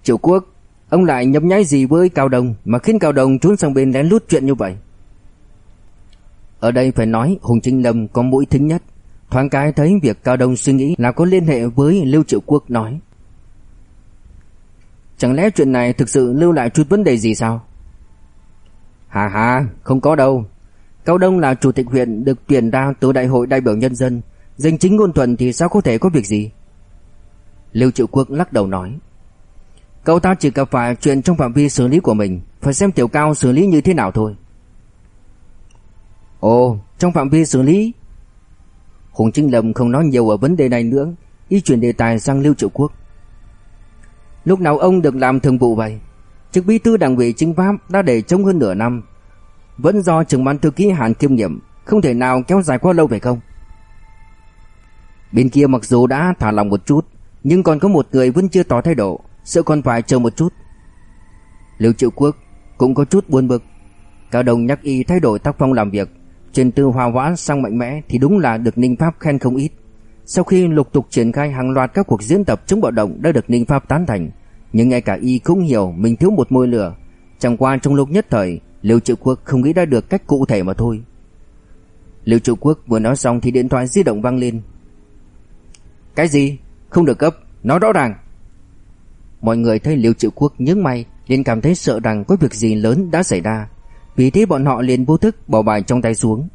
Triệu Quốc, ông lại nhấp nháy gì với Cao Đông mà khiến Cao Đông trốn sang bên lén lút chuyện như vậy? Ở đây phải nói Hùng Trinh Lâm có mũi thính nhất. Thoáng cái thấy việc Cao Đông suy nghĩ là có liên hệ với Lưu Triệu Quốc nói. Chẳng lẽ chuyện này thực sự lưu lại chút vấn đề gì sao? Hà hà, không có đâu. Cao Đông là chủ tịch huyện được tuyển ra từ đại hội đại biểu nhân dân. Danh chính ngôn thuận thì sao có thể có việc gì? Lưu Triệu Quốc lắc đầu nói. Cậu ta chỉ gặp phải chuyện trong phạm vi xử lý của mình, phải xem tiểu cao xử lý như thế nào thôi. Ồ, trong phạm vi xử lý. Hùng Trinh Lâm không nói nhiều ở vấn đề này nữa, y chuyển đề tài sang Lưu Triệu Quốc. Lúc nào ông được làm thường vụ vậy? Chức bí thư đảng ủy chính pháp đã để trống hơn nửa năm, vẫn do trưởng ban thư ký Hàn kiêm nhiệm, không thể nào kéo dài quá lâu phải không? Bên kia mặc dù đã thả lòng một chút Nhưng còn có một người vẫn chưa tỏ thái độ Sợ còn phải chờ một chút. Lưu Triệu Quốc cũng có chút buồn bực. Cao Đồng nhắc y thay đổi tác phong làm việc Chuyển từ hòa hoãn sang mạnh mẽ Thì đúng là được Ninh Pháp khen không ít. Sau khi lục tục triển khai hàng loạt các cuộc diễn tập chống bạo động Đã được Ninh Pháp tán thành. Nhưng ngay cả y cũng hiểu mình thiếu một môi lửa. Chẳng qua trong lúc nhất thời Liêu Triệu Quốc không nghĩ ra được cách cụ thể mà thôi. Liêu Triệu Quốc vừa nói xong thì điện thoại di động vang lên. Cái gì? Không được cấp, nói rõ ràng. Mọi người thấy Liêu Triệu Quốc nhướng mày liền cảm thấy sợ rằng có việc gì lớn đã xảy ra. Vì thế bọn họ liền vô thức bỏ bài trong tay xuống.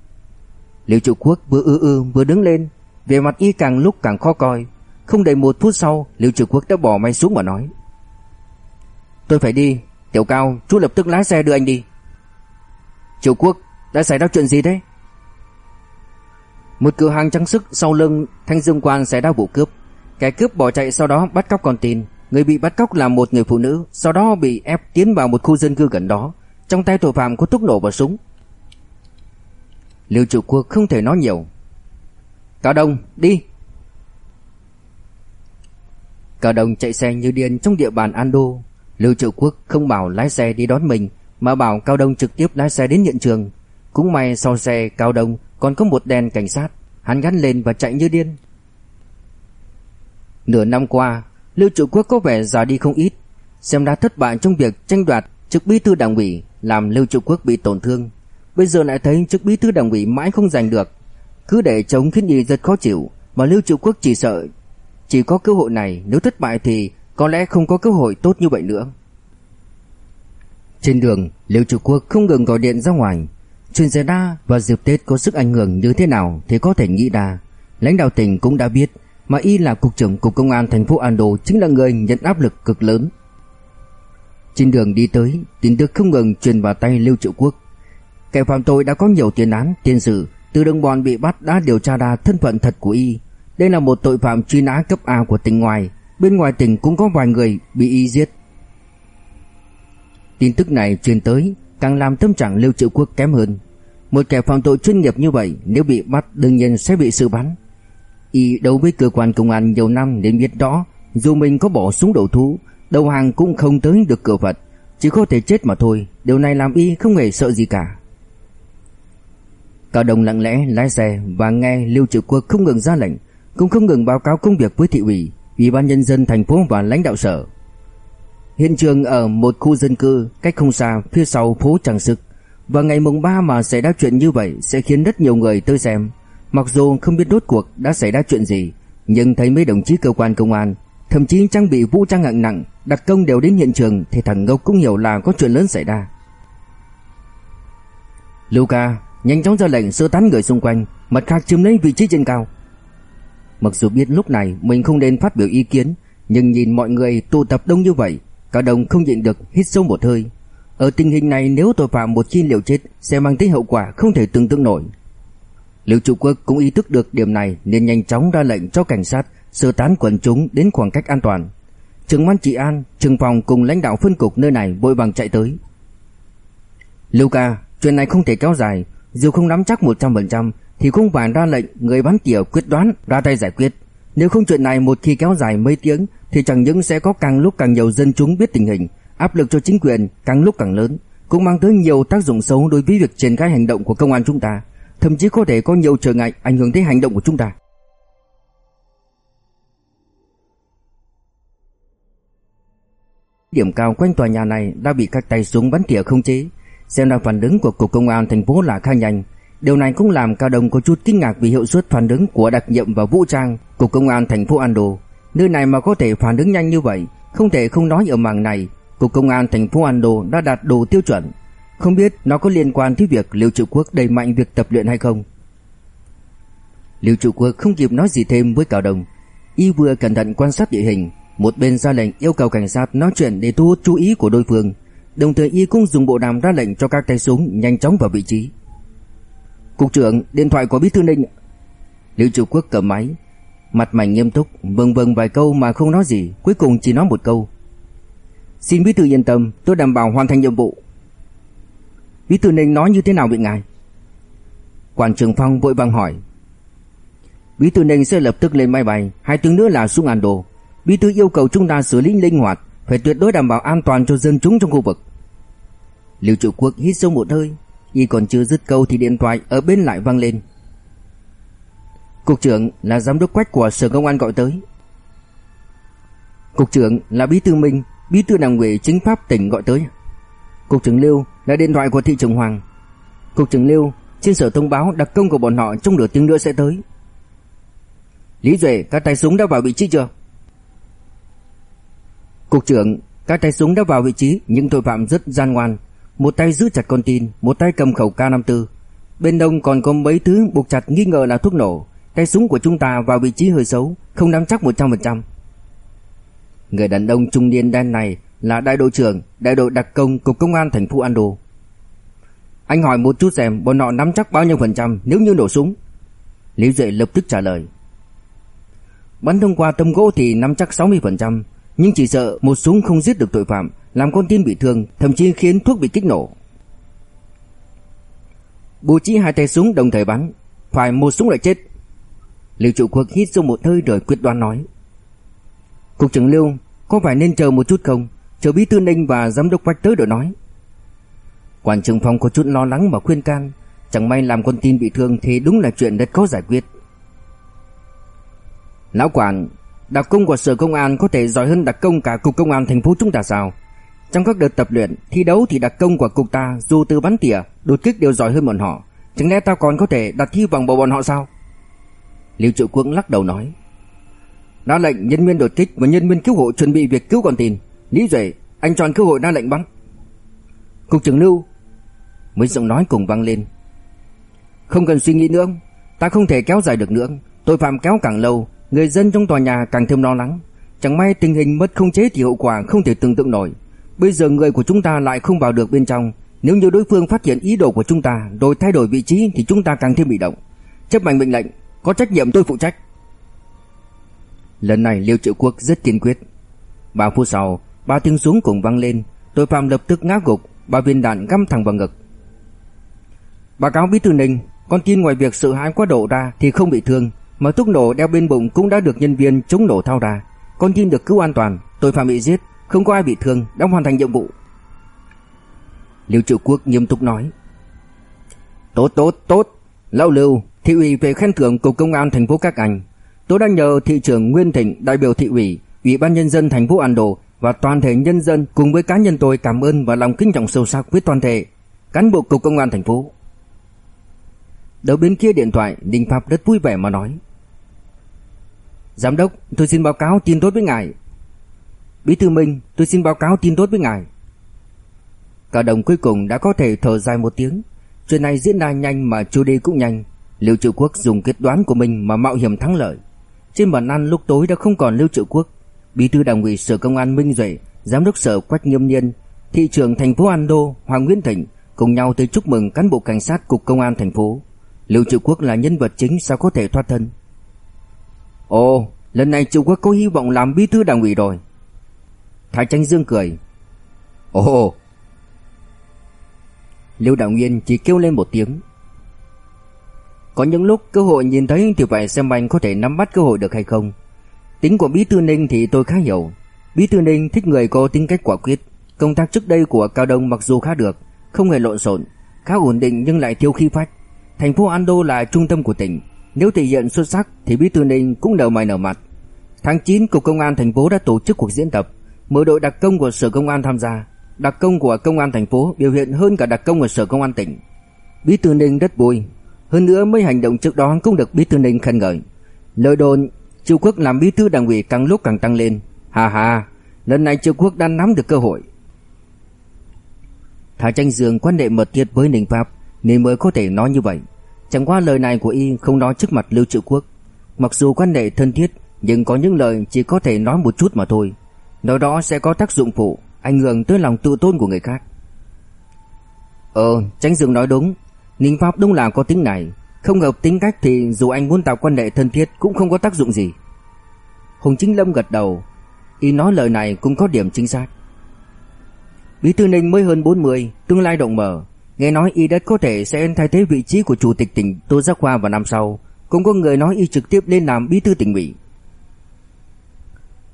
Liêu Triệu Quốc vừa ư ư vừa đứng lên. Về mặt y càng lúc càng khó coi. Không đầy một phút sau Liêu Triệu Quốc đã bỏ máy xuống mà nói. Tôi phải đi. Tiểu Cao, chú lập tức lái xe đưa anh đi. Triệu Quốc đã xảy ra chuyện gì thế? Một cửa hàng trang sức sau lưng Thanh Dương quang xảy ra vụ cướp. Kẻ cướp bỏ chạy sau đó bắt cóc con tin. Người bị bắt cóc là một người phụ nữ, Sau đó bị ép tiến vào một khu dân cư gần đó. Trong tay tội phạm có thuốc nổ và súng. Liệu Triều quốc không thể nói nhiều. Cao Đông, đi. Cao Đông chạy xe như điên trong địa bàn Ando Lưu trụ quốc không bảo lái xe đi đón mình Mà bảo Cao Đông trực tiếp lái xe đến hiện trường. Cũng may sau xe Cao Đông còn có một đèn cảnh sát. Hắn gắn lên và chạy như điên. Nửa năm qua Lưu Trụ Quốc có vẻ già đi không ít, xem đã thất bại trong việc tranh đoạt chức bí thư đảng ủy, làm Lưu Trụ Quốc bị tổn thương. Bây giờ lại thấy chức bí thư đảng ủy mãi không giành được, cứ để chống khiến y rất khó chịu, mà Lưu Trụ Quốc chỉ sợ chỉ có cơ hội này, nếu thất bại thì có lẽ không có cơ hội tốt như vậy nữa. Trên đường, Lưu Trụ Quốc không ngừng gọi điện ra ngoài. Chuyện xảy ra và dịp Tết có sức ảnh hưởng như thế nào thì có thể nghĩ ra. Lãnh đạo tỉnh cũng đã biết mà y là cục trưởng cục công an thành phố Ando chính là người nhận áp lực cực lớn. Trên đường đi tới, tin tức không ngừng truyền vào tay Lưu Triệu Quốc. Kẻ phạm tội đã có nhiều tiền án, tiền sự, từ đồng bọn bị bắt đã điều tra ra thân phận thật của y. Đây là một tội phạm truy nã cấp A của tỉnh ngoài, bên ngoài tỉnh cũng có vài người bị y giết. Tin tức này truyền tới, càng làm tâm trạng Lưu Triệu Quốc kém hơn. Một kẻ phạm tội chuyên nghiệp như vậy, nếu bị bắt, đương nhiên sẽ bị xử bắn. Y đấu với cơ quan công an nhiều năm nên biết đó Dù mình có bỏ súng đầu thú, Đầu hàng cũng không tới được cửa Phật Chỉ có thể chết mà thôi, Điều này làm Y không hề sợ gì cả Cao Đồng lặng lẽ lái xe Và nghe Lưu triệu Quốc không ngừng ra lệnh, Cũng không ngừng báo cáo công việc với thị ủy Ủy ban nhân dân thành phố và lãnh đạo sở Hiện trường ở một khu dân cư Cách không xa phía sau phố Tràng Sức Và ngày mùng 3 mà xảy ra chuyện như vậy Sẽ khiến rất nhiều người tới xem Mặc dù không biết rốt cuộc đã xảy ra chuyện gì, nhưng thấy mấy đồng chí cơ quan công an, thậm chí trang bị vũ trang hạng nặng, đặc công đều đến hiện trường thì thằng Ngốc cũng hiểu là có chuyện lớn xảy ra. Luca nhanh chóng ra lệnh sơ tán người xung quanh, mặt khác chiếm lấy vị trí trên cao. Mặc dù biết lúc này mình không nên phát biểu ý kiến, nhưng nhìn mọi người tụ tập đông như vậy, cả đồng không nhịn được hít sâu một hơi. Ở tình hình này nếu tội phạm một chi liều chết sẽ mang tới hậu quả không thể tưởng tượng nổi. liệu Trụ Quốc cũng ý thức được điểm này nên nhanh chóng ra lệnh cho cảnh sát sơ tán quần chúng đến khoảng cách an toàn. Trưởng ban trị an, trưởng phòng cùng lãnh đạo phân cục nơi này vội vàng chạy tới. Lưu ca, chuyện này không thể kéo dài, dù không nắm chắc 100% thì không phải ra lệnh người bắn tỉa quyết đoán ra tay giải quyết. Nếu không chuyện này một khi kéo dài mấy tiếng thì chẳng những sẽ có càng lúc càng nhiều dân chúng biết tình hình, áp lực cho chính quyền càng lúc càng lớn, cũng mang tới nhiều tác dụng xấu đối với việc triển khai hành động của công an chúng ta thậm chí có thể có nhiều trở ngại ảnh hưởng tới hành động của chúng ta. Điểm cao quanh tòa nhà này đã bị các tay súng bắn tỉa không chế, xem ra phản ứng của cục công an thành phố là khá nhanh. Điều này cũng làm Cao Đông có chút kinh ngạc vì hiệu suất phản ứng của đặc nhiệm và vũ trang của công an thành phố Ando. Nơi này mà có thể phản ứng nhanh như vậy, không thể không nói ở mảng này, cục công an thành phố Ando đã đạt đủ tiêu chuẩn. Không biết nó có liên quan tới việc Liêu Trụ Quốc đẩy mạnh việc tập luyện hay không Liêu Trụ Quốc không kịp nói gì thêm với Cao Đồng Y vừa cẩn thận quan sát địa hình Một bên ra lệnh yêu cầu cảnh sát nói chuyện để thu hút chú ý của đối phương Đồng thời Y cũng dùng bộ đàm ra lệnh cho các tay súng nhanh chóng vào vị trí Cục trưởng, điện thoại của Bí Thư Ninh Lưu Trụ Quốc cầm máy Mặt mày nghiêm túc, vâng vâng vài câu mà không nói gì Cuối cùng chỉ nói một câu Xin Bí Thư yên tâm, tôi đảm bảo hoàn thành nhiệm vụ Bí thư Ninh nói như thế nào vậy ngài? Quản trưởng Phong vội vàng hỏi. Bí thư Ninh sẽ lập tức lên máy bay, hai tiếng nữa là xuống Ando. Bí thư yêu cầu chúng ta xử lý linh hoạt, phải tuyệt đối đảm bảo an toàn cho dân chúng trong khu vực. Lưu Trụ Quốc hít sâu một hơi, y còn chưa dứt câu thì điện thoại ở bên lại vang lên. Cục trưởng là giám đốc Quách của Sở Công an gọi tới. Cục trưởng là Bí thư Minh, Bí thư Đảng ủy Chính pháp tỉnh gọi tới. Cục trưởng Lưu là điện thoại của thị trưởng Hoàng. Cục trưởng Lưu, trên sở thông báo đặc công của bọn họ trong nửa tiếng nữa sẽ tới. Lý Duệ, các tay súng đã vào vị trí chưa? Cục trưởng, các tay súng đã vào vị trí, nhưng tội phạm rất gian ngoan. Một tay giữ chặt con tin, một tay cầm khẩu K54. Bên đông còn có mấy thứ buộc chặt nghi ngờ là thuốc nổ. Tay súng của chúng ta vào vị trí hơi xấu, không nắm chắc 100%. Người đàn ông trung niên đen này là đại đội trưởng, đại đội đặc công cục công an thành phố Ando. Anh hỏi một chút xem bọn họ nắm chắc bao nhiêu phần trăm nếu như nổ súng. Lý Duệ lập tức trả lời. Bắn thông qua tấm gỗ thì nắm chắc 60%, nhưng chỉ sợ một súng không giết được tội phạm, làm con tin bị thương, thậm chí khiến thuốc bị kích nổ. Bố trí hai tay súng đồng thời bắn, phải một súng lại chết. Lưu trụ quốc hít sâu một hơi rồi quyết đoán nói. Cục trưởng Lưu, có phải nên chờ một chút không? Chờ bí thư Ninh và giám đốc Quách tới rồi nói. Quản trưởng phòng có chút lo lắng mà khuyên can, chẳng may làm con tin bị thương thì đúng là chuyện rất khó giải quyết. Lão quản, đặc công của sở công an có thể giỏi hơn đặc công cả cục công an thành phố chúng ta sao? Trong các đợt tập luyện, thi đấu thì đặc công của cục ta dù từ bắn tỉa, đột kích đều giỏi hơn bọn họ. Chẳng lẽ ta còn có thể đặt hy vọng vào bọn họ sao? Liêu Trụ Quân lắc đầu nói. Đã lệnh nhân viên đột kích và nhân viên cứu hộ chuẩn bị việc cứu con tin. Lý Duệ, anh chọn cơ hội ra lệnh bắn. Cục trưởng Lưu Mấy giọng nói cùng vang lên Không cần suy nghĩ nữa Ta không thể kéo dài được nữa Tội phạm kéo càng lâu Người dân trong tòa nhà càng thêm lo lắng Chẳng may tình hình mất không chế thì hậu quả không thể tưởng tượng nổi Bây giờ người của chúng ta lại không vào được bên trong. Nếu như đối phương phát hiện ý đồ của chúng ta, Rồi thay đổi vị trí thì chúng ta càng thêm bị động. Chấp hành mệnh lệnh, Có trách nhiệm tôi phụ trách. Lần này, Liêu Triệu Quốc rất kiên quyết. Ba phút sau, Ba tiếng súng cùng vang lên. Tội phạm lập tức ngã gục, Ba viên đạn găm thẳng vào ngực. Báo cáo bí thư Ninh, Con tin ngoài việc sự hãi quá độ ra Thì không bị thương, Mà thuốc nổ đeo bên bụng cũng đã được nhân viên chống nổ thao ra. Con tin được cứu an toàn, Tội phạm bị giết. Không có ai bị thương Đang hoàn thành nhiệm vụ. Liêu Triệu Quốc nghiêm túc nói. Tốt tốt tốt. Lão Lưu Thị ủy về khen thưởng cục công an thành phố các anh. Tôi đã nhờ thị trưởng Nguyên Thịnh Đại biểu thị ủy Ủy ban nhân dân thành phố An Đô và toàn thể nhân dân cùng với cá nhân tôi cảm ơn và lòng kính trọng sâu sắc với toàn thể cán bộ cục công an thành phố. Đầu bên kia điện thoại, Đinh Pháp rất vui vẻ mà nói: "Giám đốc, tôi xin báo cáo tin tốt với ngài." "Bí thư Minh, tôi xin báo cáo tin tốt với ngài." Cả đồng cuối cùng đã có thể thở dài một tiếng, chuyện này diễn ra nhanh mà chu đi cũng nhanh, Lưu Triệu Quốc dùng kết đoán của mình mà mạo hiểm thắng lợi. Trên bàn ăn lúc tối đã không còn Lưu Triệu Quốc, Bí thư Đảng ủy Sở Công an Minh Duệ, Giám đốc Sở Quách Nghiêm Nhiên, thị trưởng thành phố An Đô Hoàng Nguyễn Thịnh cùng nhau tới chúc mừng cán bộ cảnh sát cục công an thành phố. Lưu Triệu Quốc là nhân vật chính sao có thể thoát thân? Ồ, lần này Triệu Quốc có hy vọng làm bí thư đảng ủy rồi. Thái Tranh Dương cười. Ồ. Lưu Đạo Nguyên chỉ kêu lên một tiếng. Có những lúc cơ hội nhìn thấy thì phải xem anh có thể nắm bắt cơ hội được hay không. Tính của Bí thư Ninh thì tôi khá hiểu. Bí thư Ninh thích người có tính cách quả quyết. Công tác trước đây của Cao Đông mặc dù khá được, không hề lộn xộn, khá ổn định nhưng lại thiếu khí phách. Thành phố Ando là trung tâm của tỉnh, nếu thể hiện xuất sắc thì Bí thư Ninh cũng nở mày nở mặt. Tháng 9, cục công an thành phố đã tổ chức cuộc diễn tập, mỗi đội đặc công của Sở Công an tham gia. Đặc công của công an thành phố biểu hiện hơn cả đặc công ở Sở Công an tỉnh. Bí thư Ninh rất vui, hơn nữa mấy hành động trước đó cũng được Bí thư Ninh khen ngợi. Lời đồn Triệu Quốc làm bí thư đảng ủy càng lúc càng tăng lên. Hà hà, lần này Triệu Quốc đã nắm được cơ hội. Thả tranh dương quan hệ mật thiết với Ninh Pháp nên mới có thể nói như vậy. Chẳng qua lời này của y không nói trước mặt Lưu Triệu Quốc. Mặc dù quan hệ thân thiết nhưng có những lời chỉ có thể nói một chút mà thôi. Nói đó sẽ có tác dụng phụ, ảnh hưởng tới lòng tự tôn của người khác. Ờ, tránh dương nói đúng. Ninh Pháp đúng là có tính này. Không hợp tính cách thì dù anh muốn tạo quan hệ thân thiết cũng không có tác dụng gì. Hùng Chính Lâm gật đầu, y nói lời này cũng có điểm chính xác. Bí thư Ninh mới hơn 40, tương lai động mở, nghe nói y đất có thể sẽ thay thế vị trí của chủ tịch tỉnh Tô Giác Khoa vào năm sau, Cũng có người nói y trực tiếp lên làm bí thư tỉnh ủy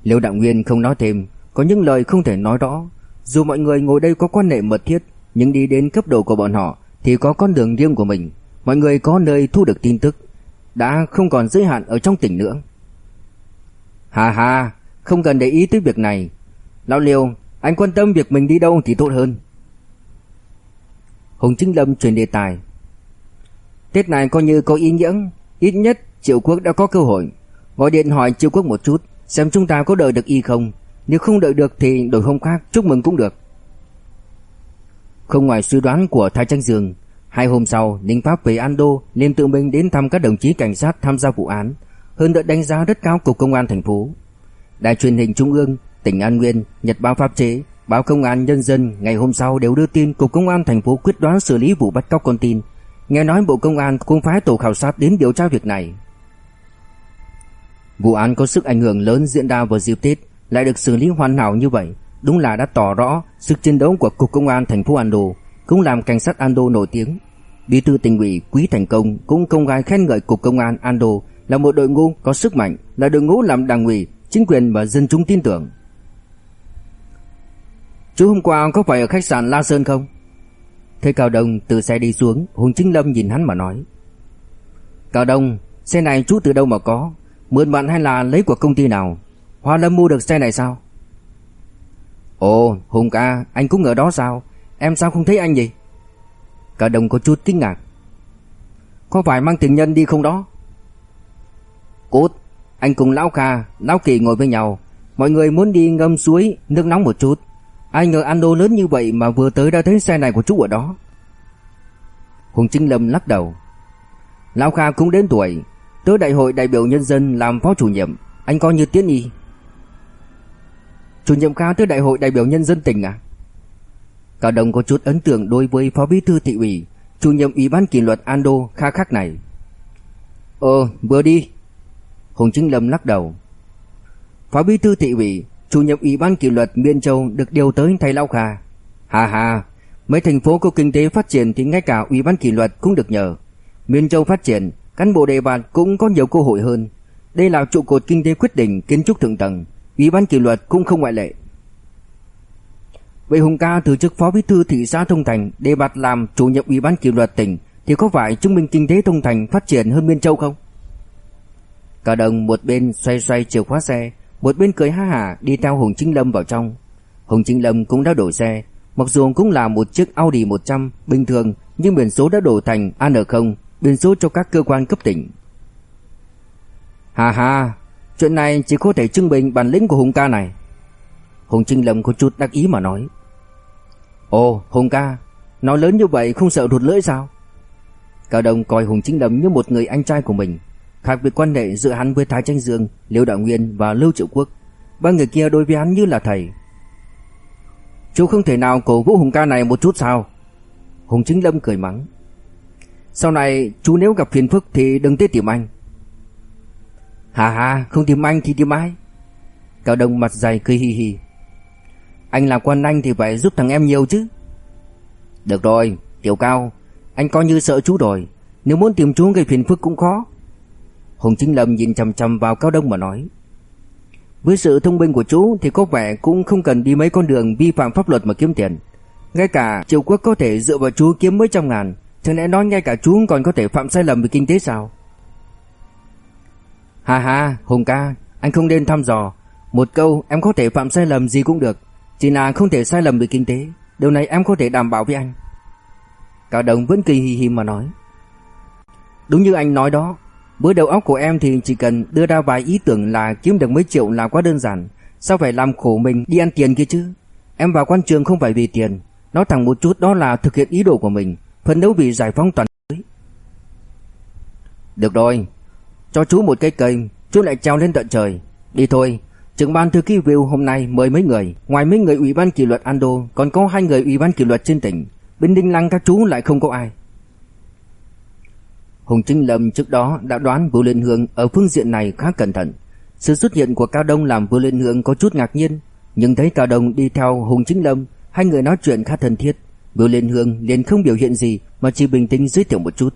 Liêu Đạo Nguyên không nói thêm, Có những lời không thể nói rõ. Dù mọi người ngồi đây có quan hệ mật thiết, Nhưng đi đến cấp độ của bọn họ Thì có con đường riêng của mình. Mọi người có nơi thu được tin tức, Đã không còn giới hạn ở trong tỉnh nữa. Hà hà Không cần để ý tới việc này. Lão Liêu, Anh quan tâm việc mình đi đâu thì tốt hơn. Hùng Chính Lâm chuyển đề tài. Tết này coi như có ý nghĩa, Ít nhất Triệu Quốc đã có cơ hội. Gọi điện hỏi Triệu Quốc một chút. Xem chúng ta có đợi được y không? Nếu không đợi được thì đổi hôm khác, chúc mừng cũng được. Không ngoài suy đoán của Thái Tranh Dương, Hai hôm sau, Ninh Pháp về Ando liền tự mình đến thăm các đồng chí cảnh sát tham gia vụ án, Hơn nữa đánh giá rất cao cục công an thành phố. Đài truyền hình Trung ương, Tỉnh An Nguyên, Nhật báo Pháp chế, Báo Công an Nhân dân ngày hôm sau đều đưa tin Cục Công an thành phố quyết đoán xử lý vụ bắt cóc con tin. Nghe nói Bộ Công an cũng phái tổ khảo sát đến điều tra việc này. Vụ án có sức ảnh hưởng lớn diễn ra vào dịp Tết lại được xử lý hoàn hảo như vậy, đúng là đã tỏ rõ sức chiến đấu của cục công an thành phố Ando, cũng làm cảnh sát Ando nổi tiếng. Bí thư tỉnh ủy Quý Thành Công cũng công khai khen ngợi cục công an Ando là một đội ngũ có sức mạnh, là đội ngũ làm đảng ủy, chính quyền và dân chúng tin tưởng. Chú hôm qua có phải ở khách sạn La Sơn không? Thấy Cao Đông từ xe đi xuống, Hùng Chính Lâm nhìn hắn mà nói. Cao Đông, xe này chú từ đâu mà có? Mượn bạn hay là lấy của công ty nào? Hoa Lâm mua được xe này sao? Ồ, Hùng ca, Anh cũng ở đó sao? Em sao không thấy anh gì Cả đồng có chút kinh ngạc. Có phải mang tình nhân đi không đó? Cút, Anh cùng Lão Kha, Lão Kỳ ngồi với nhau. Mọi người muốn đi ngâm suối, Nước nóng một chút. Ai ngờ ăn đô lớn như vậy Mà vừa tới đã thấy xe này của chú ở đó. Hùng Trinh Lâm lắc đầu. Lão Kha cũng đến tuổi Tới đại hội đại biểu nhân dân làm phó chủ nhiệm, Anh coi như tiến y. Chủ nhiệm cao tới đại hội đại biểu nhân dân tỉnh à? Cả đồng có chút ấn tượng đối với phó bí thư thị ủy, Chủ nhiệm ủy ban kỷ luật Ando kha khắc này. Ờ vừa đi. Hùng Chính Lâm lắc đầu. Phó bí thư thị ủy, Chủ nhiệm ủy ban kỷ luật Miên Châu được điều tới thay Lão Kha. Hà hà Mấy thành phố có kinh tế phát triển thì ngay cả ủy ban kỷ luật cũng được nhờ. Miên Châu phát triển Cán bộ đề bạt cũng có nhiều cơ hội hơn. Đây là trụ cột kinh tế quyết định kiến trúc thượng tầng, ủy ban kỷ luật cũng không ngoại lệ. Vậy Hùng Ca từ chức phó bí thư thị xã Thông Thành đề bạt làm chủ nhiệm ủy ban kỷ luật tỉnh thì có phải chứng minh kinh tế Thông Thành phát triển hơn Biên Châu không? Cả đồng một bên xoay xoay chìa khóa xe, một bên cười ha hả đi theo Hùng Chính Lâm vào trong. Hùng Chính Lâm cũng đã đổi xe, mặc dù cũng là một chiếc Audi 100 bình thường nhưng biển số đã đổi thành AN0 biển số cho các cơ quan cấp tỉnh. Hà hà, chuyện này chỉ có thể chứng minh bản lĩnh của Hùng ca này. Hùng Trinh Lâm có chút đắc ý mà nói. Ồ, Hùng ca, nói lớn như vậy không sợ đụt lưỡi sao? Cao Đông coi Hùng Chính Lâm như một người anh trai của mình, khác biệt quan hệ giữa hắn với Thái Tranh Dương, Liêu Đạo Nguyên và Lưu Triệu Quốc. Ba người kia đối với hắn như là thầy. Chú không thể nào cổ vũ Hùng ca này một chút sao? Hùng Chính Lâm cười mắng. Sau này, chú nếu gặp phiền phức thì đừng tới tìm anh. Hà hà, không tìm anh thì tìm ai? Cao Đông mặt dày cười hì hì. Anh làm quan anh thì phải giúp thằng em nhiều chứ. Được rồi, Tiểu Cao, Anh coi như sợ chú rồi. Nếu muốn tìm chú gây phiền phức cũng khó. Hùng Chính Lâm nhìn chằm chằm vào Cao Đông mà nói. Với sự thông minh của chú Thì có vẻ cũng không cần đi mấy con đường Vi phạm pháp luật mà kiếm tiền. Ngay cả Triều Quốc có thể dựa vào chú kiếm mấy trăm ngàn. Chẳng lẽ nói ngay cả chú còn có thể phạm sai lầm về kinh tế sao? Hà hà Hùng ca, Anh không nên thăm dò. Một câu, em có thể phạm sai lầm gì cũng được. Chỉ là không thể sai lầm về kinh tế. Điều này em có thể đảm bảo với anh. Cả đồng vẫn kỳ hì hì mà nói. Đúng như anh nói đó bữa đầu óc của em thì chỉ cần đưa ra vài ý tưởng là kiếm được mấy triệu là quá đơn giản. Sao phải làm khổ mình đi ăn tiền kia chứ? Em vào quan trường không phải vì tiền. Nói thẳng một chút, đó là thực hiện ý đồ của mình phấn đấu vì giải phóng toàn giới. Được rồi, cho chú một cái cây, chú lại treo lên tận trời. Đi thôi, trưởng ban thư ký Will hôm nay mời mấy người, ngoài mấy người ủy ban kỷ luật Ando, còn có hai người ủy ban kỷ luật trên tỉnh. Bên Đinh Lăng các chú lại không có ai. Hùng Chính Lâm trước đó đã đoán Vũ Liên Hương ở phương diện này khá cẩn thận. Sự xuất hiện của Cao Đông làm Vũ Liên Hương có chút ngạc nhiên, nhưng thấy Cao Đông đi theo Hùng Chính Lâm, hai người nói chuyện khá thân thiết, biểu Liên Hương, liền không biểu hiện gì, mà chỉ bình tĩnh giới thiệu một chút.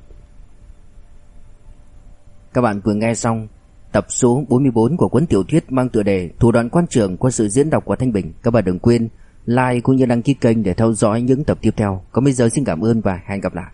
Các bạn vừa nghe xong tập số 44 của cuốn tiểu thuyết mang tựa đề Thủ đoạn quan trường qua sự diễn đọc của Thanh Bình. Các bạn đừng quên like cũng như đăng ký kênh để theo dõi những tập tiếp theo. Còn bây giờ xin cảm ơn và hẹn gặp lại.